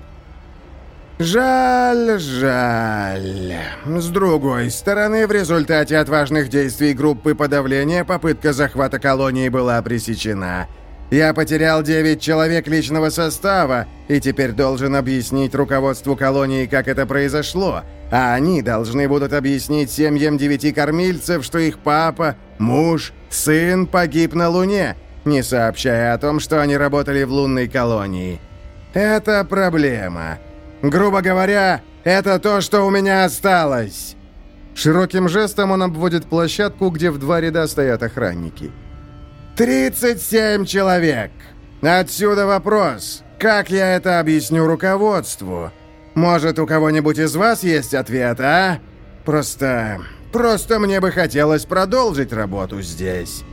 [SPEAKER 3] «Жаль, жаль. С другой стороны, в результате отважных действий группы подавления попытка захвата колонии была пресечена. Я потерял 9 человек личного состава и теперь должен объяснить руководству колонии, как это произошло, а они должны будут объяснить семьям девяти кормильцев, что их папа, муж, сын погиб на Луне, не сообщая о том, что они работали в лунной колонии. Это проблема. Грубо говоря, это то, что у меня осталось.
[SPEAKER 1] Широким жестом он обводит площадку, где в два ряда стоят охранники.
[SPEAKER 3] 37 человек. Отсюда вопрос. Как я это объясню руководству? Может, у кого-нибудь из вас есть ответ, а? Просто... Просто мне бы хотелось продолжить работу здесь.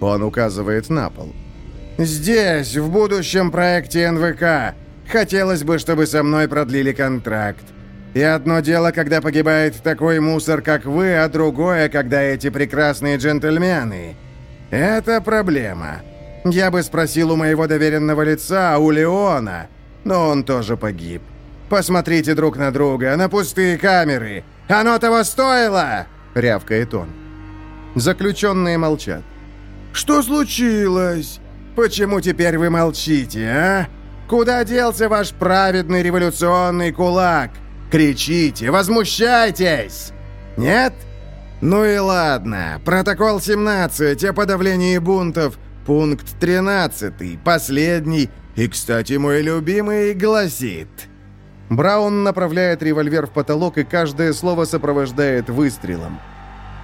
[SPEAKER 1] Он указывает на пол.
[SPEAKER 3] Здесь, в будущем проекте НВК. Хотелось бы, чтобы со мной продлили контракт. И одно дело, когда погибает такой мусор, как вы, а другое, когда эти прекрасные джентльмены... «Это проблема. Я бы спросил у моего доверенного лица, у Леона, но он тоже погиб. Посмотрите друг на друга, на пустые камеры. Оно того стоило!» — рявкает он.
[SPEAKER 1] Заключенные молчат.
[SPEAKER 3] «Что случилось? Почему теперь вы молчите, а? Куда делся ваш праведный революционный кулак? Кричите, возмущайтесь! Нет?» «Ну и ладно. Протокол 17 о подавлении бунтов. Пункт 13, последний. И, кстати, мой любимый гласит...»
[SPEAKER 1] Браун направляет револьвер в потолок, и каждое слово сопровождает выстрелом.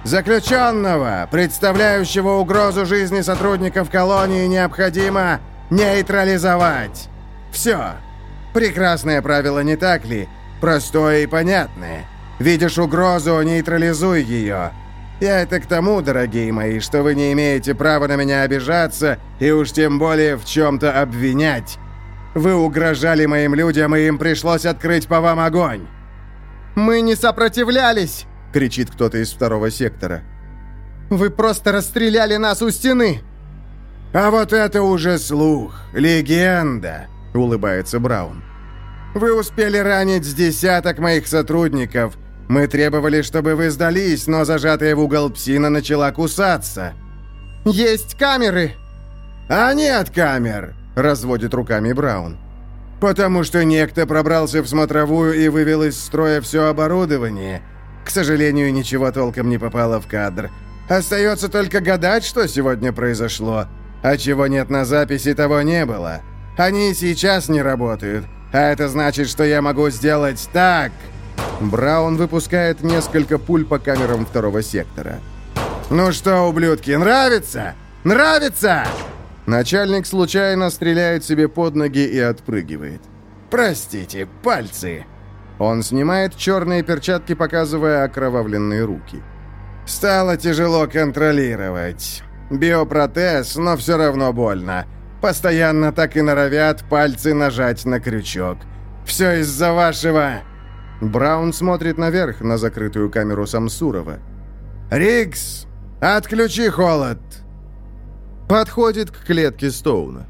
[SPEAKER 3] «Заключенного, представляющего угрозу жизни сотрудников колонии, необходимо нейтрализовать. Все. Прекрасное правило, не так ли? Простое и понятное». Видишь угрозу, нейтрализуй ее. Я это к тому, дорогие мои, что вы не имеете права на меня обижаться и уж тем более в чем-то обвинять. Вы угрожали моим людям, и им пришлось открыть по вам огонь».
[SPEAKER 1] «Мы не сопротивлялись!» — кричит кто-то из второго сектора. «Вы просто расстреляли нас у стены!»
[SPEAKER 3] «А вот это уже слух, легенда!» — улыбается Браун. «Вы успели ранить с десяток моих сотрудников, мы требовали, чтобы вы сдались, но зажатая в угол псина начала кусаться».
[SPEAKER 1] «Есть камеры!»
[SPEAKER 3] «А нет камер!» — разводит руками Браун. «Потому что некто пробрался в смотровую и вывел из строя все оборудование. К сожалению, ничего толком не попало в кадр. Остается только гадать, что сегодня произошло. А чего нет на записи, того не было. Они сейчас не работают. А это значит, что я могу сделать так...»
[SPEAKER 1] Браун выпускает несколько пуль по камерам второго сектора.
[SPEAKER 3] «Ну что, ублюдки, нравится? Нравится?»
[SPEAKER 1] Начальник случайно стреляет себе под ноги и отпрыгивает.
[SPEAKER 3] «Простите, пальцы!»
[SPEAKER 1] Он снимает черные перчатки, показывая окровавленные руки.
[SPEAKER 3] «Стало тяжело контролировать. Биопротез, но все равно больно. Постоянно так и норовят пальцы нажать на крючок. Все из-за вашего...»
[SPEAKER 1] Браун смотрит наверх на закрытую камеру Самсурова.
[SPEAKER 3] «Рикс, отключи холод!»
[SPEAKER 1] Подходит к клетке Стоуна.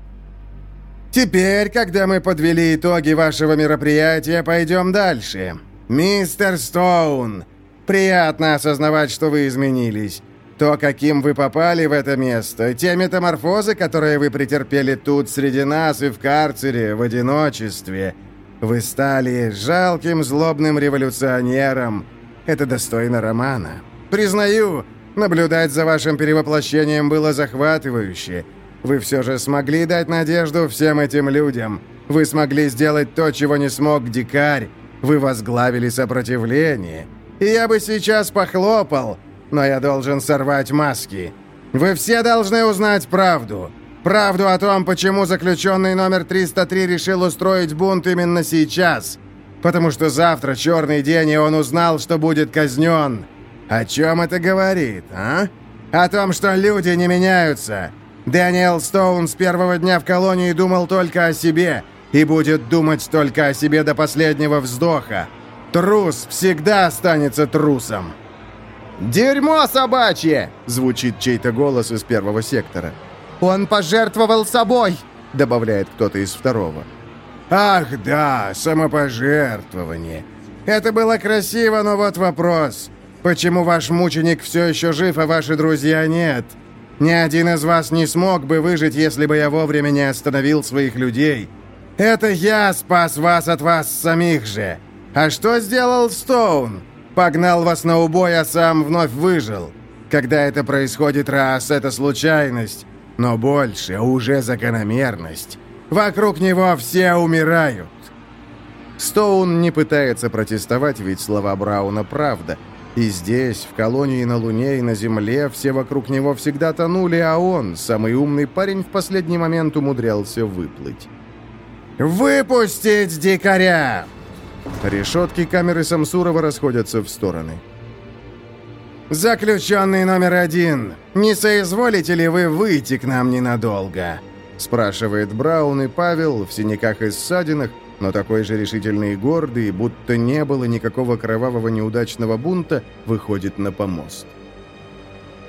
[SPEAKER 3] «Теперь, когда мы подвели итоги вашего мероприятия, пойдем дальше. Мистер Стоун, приятно осознавать, что вы изменились. То, каким вы попали в это место, те метаморфозы, которые вы претерпели тут, среди нас и в карцере, в одиночестве — вы стали жалким злобным революционером. Это достойно романа. Признаю, наблюдать за вашим перевоплощением было захватывающе. Вы все же смогли дать надежду всем этим людям. Вы смогли сделать то, чего не смог дикарь. Вы возглавили сопротивление. И я бы сейчас похлопал, но я должен сорвать маски. Вы все должны узнать правду. Правду о том, почему заключенный номер 303 решил устроить бунт именно сейчас. Потому что завтра черный день, и он узнал, что будет казнен. О чем это говорит, а? О том, что люди не меняются. Дэниел Стоун с первого дня в колонии думал только о себе и будет думать только о себе до последнего вздоха. Трус всегда останется трусом.
[SPEAKER 1] «Дерьмо собачье!» — звучит чей-то голос из первого сектора. «Он пожертвовал собой!» — добавляет кто-то из второго.
[SPEAKER 3] «Ах да, самопожертвование. Это было красиво, но вот вопрос. Почему ваш мученик все еще жив, а ваши друзья нет? Ни один из вас не смог бы выжить, если бы я вовремя не остановил своих людей. Это я спас вас от вас самих же. А что сделал Стоун? Погнал вас на убой, а сам вновь выжил. Когда это происходит раз, это случайность. Но больше уже закономерность. Вокруг него все умирают.
[SPEAKER 1] Стоун не пытается протестовать, ведь слова Брауна правда. И здесь, в колонии на Луне и на Земле, все вокруг него всегда тонули, а он, самый умный парень, в последний момент умудрялся выплыть.
[SPEAKER 3] «Выпустить дикаря!»
[SPEAKER 1] Решетки камеры Самсурова расходятся в стороны.
[SPEAKER 3] «Заключенный номер один, не соизволите ли вы выйти к нам ненадолго?»
[SPEAKER 1] Спрашивает Браун и Павел в синяках и ссадинах, но такой же решительный и гордый, будто не было никакого кровавого неудачного бунта, выходит на помост.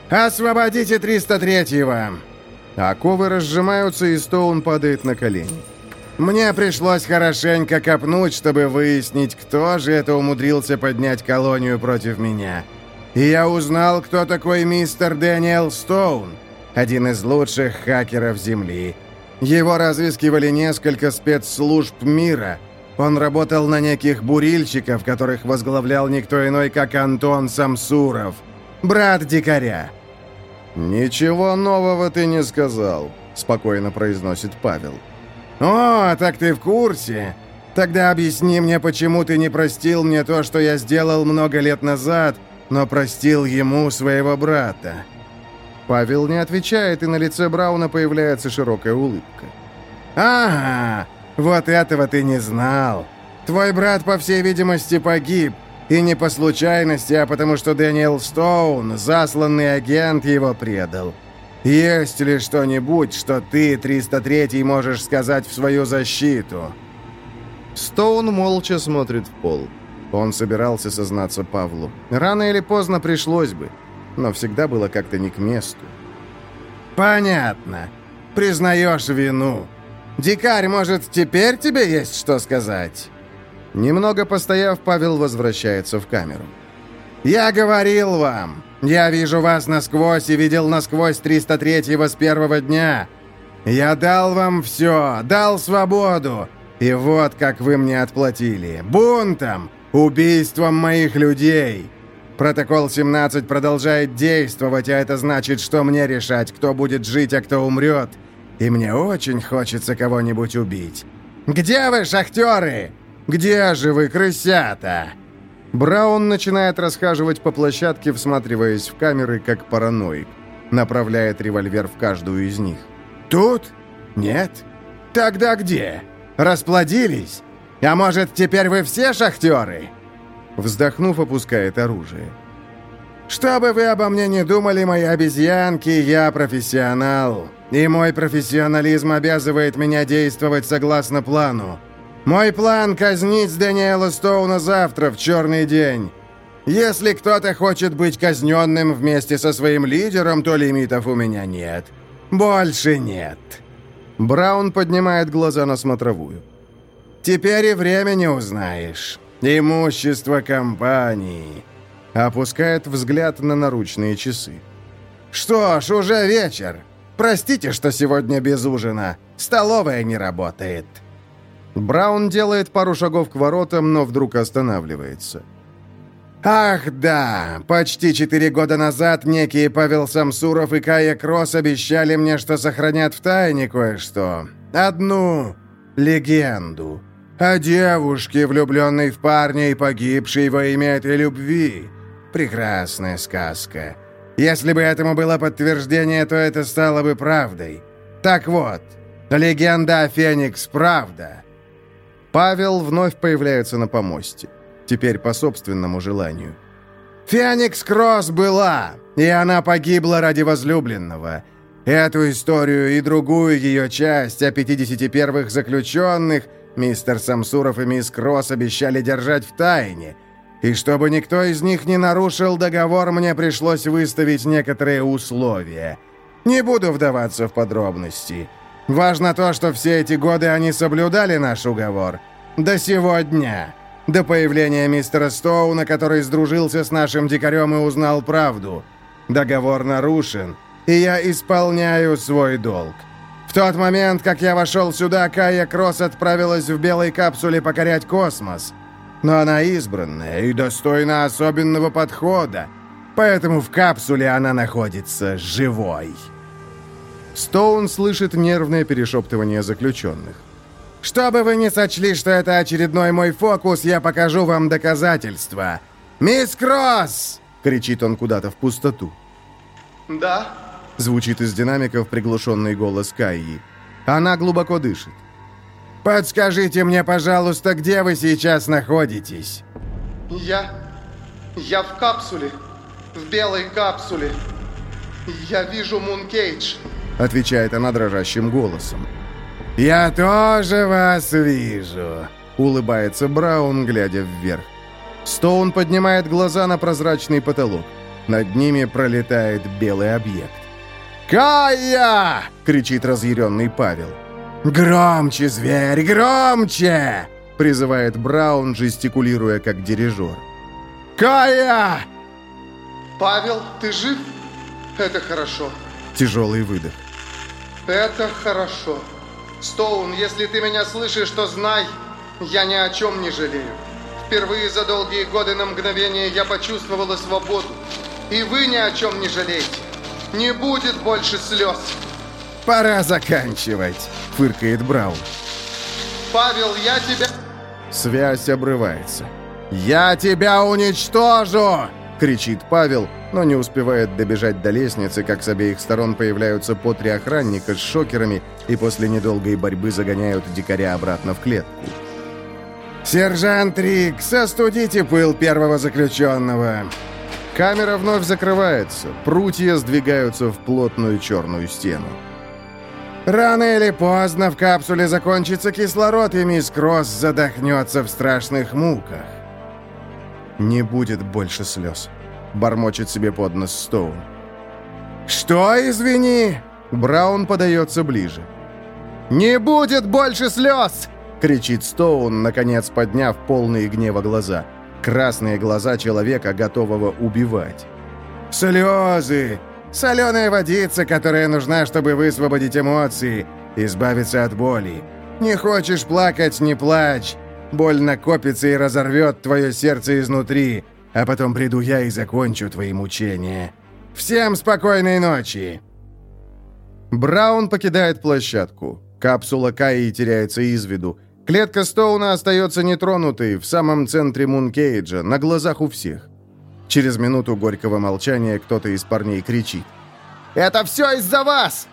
[SPEAKER 3] «Освободите 303-го!»
[SPEAKER 1] Оковы разжимаются, и Стоун падает на колени.
[SPEAKER 3] «Мне пришлось хорошенько копнуть, чтобы выяснить, кто же это умудрился поднять колонию против меня. И я узнал, кто такой мистер Дэниел Стоун, один из лучших хакеров Земли». Его разыскивали несколько спецслужб мира. Он работал на неких бурильщиков, которых возглавлял никто иной, как Антон Самсуров, брат дикаря.
[SPEAKER 1] «Ничего нового ты не сказал», — спокойно произносит Павел.
[SPEAKER 3] «О, так ты в курсе? Тогда объясни мне, почему ты не простил мне то, что я сделал много лет назад, но простил ему своего брата».
[SPEAKER 1] Павел не отвечает, и на лице Брауна появляется широкая улыбка.
[SPEAKER 3] «Ага, вот этого ты не знал. Твой брат, по всей видимости, погиб. И не по случайности, а потому что Дэниел Стоун, засланный агент, его предал. Есть ли что-нибудь, что ты, 303-й, можешь сказать в свою защиту?»
[SPEAKER 1] Стоун молча смотрит в пол. Он собирался сознаться Павлу. Рано или поздно пришлось бы но всегда было как-то не к месту.
[SPEAKER 3] «Понятно. Признаешь вину. Дикарь, может, теперь тебе есть что сказать?»
[SPEAKER 1] Немного постояв, Павел возвращается в камеру.
[SPEAKER 3] «Я говорил вам. Я вижу вас насквозь и видел насквозь 303-го с первого дня. Я дал вам все, дал свободу. И вот как вы мне отплатили. Бунтом, убийством моих людей. Протокол 17 продолжает действовать, а это значит, что мне решать, кто будет жить, а кто умрет. И мне очень хочется кого-нибудь убить. Где вы, шахтеры? Где же вы, крысята?»
[SPEAKER 1] Браун начинает расхаживать по площадке, всматриваясь в камеры, как параноик. Направляет револьвер в каждую из них.
[SPEAKER 3] «Тут? Нет? Тогда где? Расплодились? А может, теперь вы все шахтеры?»
[SPEAKER 1] Вздохнув, опускает оружие.
[SPEAKER 3] «Что бы вы обо мне не думали, мои обезьянки, я профессионал. И мой профессионализм обязывает меня действовать согласно плану. Мой план — казнить Дэниела Стоуна завтра, в черный день. Если кто-то хочет быть казненным вместе со своим лидером, то лимитов у меня нет. Больше нет».
[SPEAKER 1] Браун поднимает глаза на смотровую.
[SPEAKER 3] «Теперь и время не узнаешь». «Имущество компании!» Опускает взгляд на наручные часы. «Что ж, уже вечер. Простите, что сегодня без ужина. Столовая не работает».
[SPEAKER 1] Браун делает пару шагов к воротам, но вдруг останавливается.
[SPEAKER 3] «Ах, да! Почти четыре года назад некие Павел Самсуров и Кая Кросс обещали мне, что сохранят в тайне кое-что. Одну легенду. О девушке, влюбленной в парня и погибшей во имя этой любви. Прекрасная сказка. Если бы этому было подтверждение, то это стало бы правдой. Так вот, легенда о Феникс – правда.
[SPEAKER 1] Павел вновь появляется на помосте. Теперь по собственному желанию.
[SPEAKER 3] Феникс Кросс была, и она погибла ради возлюбленного. Эту историю и другую ее часть о 51-х заключенных мистер Самсуров и мисс Кросс обещали держать в тайне. И чтобы никто из них не нарушил договор, мне пришлось выставить некоторые условия. Не буду вдаваться в подробности. Важно то, что все эти годы они соблюдали наш уговор. До сегодня. До появления мистера Стоуна, который сдружился с нашим дикарем и узнал правду. Договор нарушен, и я исполняю свой долг. В тот момент, как я вошел сюда, Кая Кросс отправилась в белой капсуле покорять космос. Но она избранная и достойна особенного подхода, поэтому в капсуле она находится живой».
[SPEAKER 1] Стоун слышит нервное перешептывание заключенных.
[SPEAKER 3] «Чтобы вы не сочли, что это очередной мой фокус, я покажу вам доказательства. Мисс Кросс!» — кричит он куда-то в пустоту.
[SPEAKER 5] Да?
[SPEAKER 1] Звучит из динамиков приглушенный голос Кайи. Она глубоко дышит.
[SPEAKER 3] «Подскажите мне, пожалуйста, где вы сейчас находитесь?»
[SPEAKER 5] Я... Я в капсуле. В белой капсуле. Я вижу Мункейдж.
[SPEAKER 1] Отвечает она дрожащим голосом.
[SPEAKER 3] «Я тоже вас вижу», —
[SPEAKER 1] улыбается Браун, глядя вверх. Стоун поднимает глаза на прозрачный потолок. Над ними пролетает белый объект.
[SPEAKER 3] «Кая!»
[SPEAKER 1] — кричит разъяренный Павел.
[SPEAKER 3] «Громче, зверь, громче!»
[SPEAKER 1] — призывает Браун, жестикулируя как дирижер.
[SPEAKER 3] «Кая!»
[SPEAKER 5] Павел, ты жив? Это хорошо.
[SPEAKER 1] Тяжелый выдох.
[SPEAKER 5] Это хорошо. Стоун, если ты меня слышишь, то знай, я ни о чем не жалею. Впервые за долгие годы на мгновение я почувствовала свободу. И вы ни о чем не жалеете. Не будет больше слез.
[SPEAKER 3] «Пора заканчивать», — фыркает Браун.
[SPEAKER 5] Павел, я тебя...
[SPEAKER 1] Связь обрывается.
[SPEAKER 3] «Я тебя уничтожу!»
[SPEAKER 1] — кричит Павел, но не успевает добежать до лестницы, как с обеих сторон появляются по три охранника с шокерами и после недолгой борьбы загоняют дикаря обратно в клетку.
[SPEAKER 3] «Сержант Рик, состудите пыл первого заключенного!»
[SPEAKER 1] Камера вновь закрывается, прутья сдвигаются в плотную черную стену.
[SPEAKER 3] Рано или поздно в капсуле закончится кислород, и мисс Кросс задохнется в страшных муках.
[SPEAKER 1] Не будет больше слез. Бормочет себе под нос Стоун.
[SPEAKER 3] «Что, извини?»
[SPEAKER 1] Браун подается ближе.
[SPEAKER 3] «Не будет больше слез!»
[SPEAKER 1] Кричит Стоун, наконец подняв полные гнева глаза. Красные глаза человека, готового убивать.
[SPEAKER 3] «Слезы! Соленая водица, которая нужна, чтобы высвободить эмоции, избавиться от боли. Не хочешь плакать – не плачь. Боль накопится и разорвет твое сердце изнутри, а потом приду я и закончу твои мучения. Всем спокойной ночи!»
[SPEAKER 1] Браун покидает площадку. Капсула Каи теряется из виду. Клетка Стоуна остается нетронутой в самом центре Мункейджа, на глазах у всех. Через минуту горького молчания кто-то из парней кричит.
[SPEAKER 3] «Это все из-за вас!»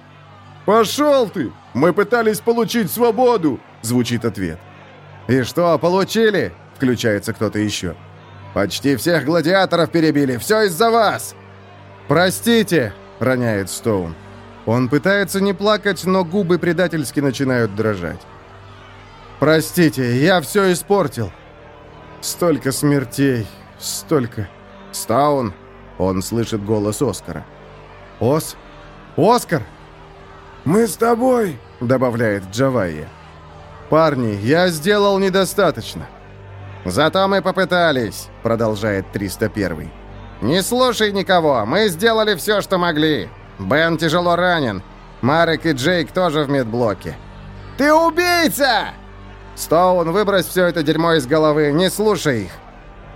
[SPEAKER 1] «Пошел ты! Мы пытались получить свободу!» Звучит ответ. «И что, получили?» Включается кто-то еще.
[SPEAKER 3] «Почти всех гладиаторов перебили! Все из-за вас!»
[SPEAKER 1] «Простите!» — роняет Стоун. Он пытается не плакать, но губы предательски начинают дрожать. «Простите, я все испортил. Столько смертей, столько...» «Стаун!» — он слышит голос Оскара. «Ос? Оскар!»
[SPEAKER 3] «Мы с тобой!»
[SPEAKER 1] — добавляет Джавайя. «Парни, я сделал недостаточно».
[SPEAKER 4] «Зато мы попытались», — продолжает 301. «Не слушай никого, мы сделали все, что могли. Бен тяжело ранен. Марек и Джейк тоже в медблоке».
[SPEAKER 3] «Ты убийца!»
[SPEAKER 4] «Стоун, выбрось все это дерьмо из головы, не слушай их!»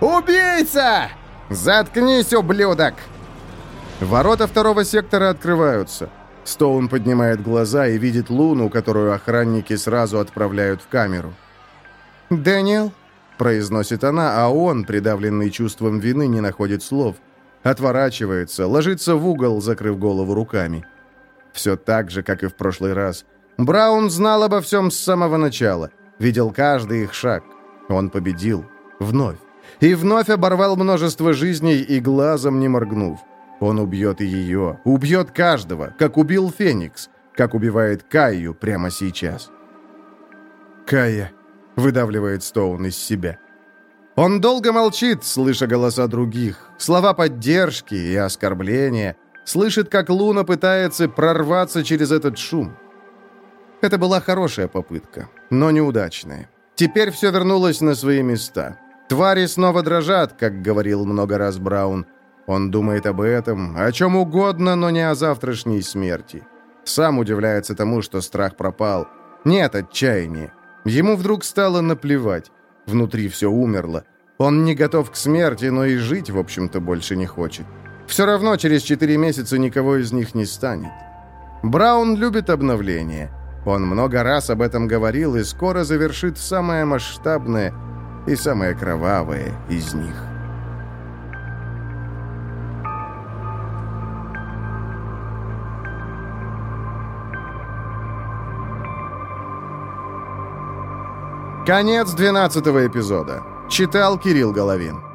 [SPEAKER 3] «Убийца!»
[SPEAKER 4] «Заткнись, ублюдок!»
[SPEAKER 1] Ворота второго сектора открываются. Стоун поднимает глаза и видит Луну, которую охранники сразу отправляют в камеру. «Дэниел?» – произносит она, а он, придавленный чувством вины, не находит слов. Отворачивается, ложится в угол, закрыв голову руками. Все так же, как и в прошлый раз. Браун знал обо всем с самого начала. Видел каждый их шаг. Он победил. Вновь. И вновь оборвал множество жизней и глазом не моргнув. Он убьет ее, убьет каждого, как убил Феникс, как убивает Каю прямо сейчас. «Кая», — выдавливает Стоун из себя. Он долго молчит, слыша голоса других, слова поддержки и оскорбления, слышит, как Луна пытается прорваться через этот шум. Это была хорошая попытка, но неудачная. Теперь все вернулось на свои места. Твари снова дрожат, как говорил много раз Браун. Он думает об этом, о чем угодно, но не о завтрашней смерти. Сам удивляется тому, что страх пропал. Нет отчаяния. Ему вдруг стало наплевать. Внутри все умерло. Он не готов к смерти, но и жить, в общем-то, больше не хочет. Все равно через четыре месяца никого из них не станет. Браун любит обновление. Он много раз об этом говорил и скоро завершит самое масштабное и самое кровавое из них. Конец 12 эпизода. Читал Кирилл Головин.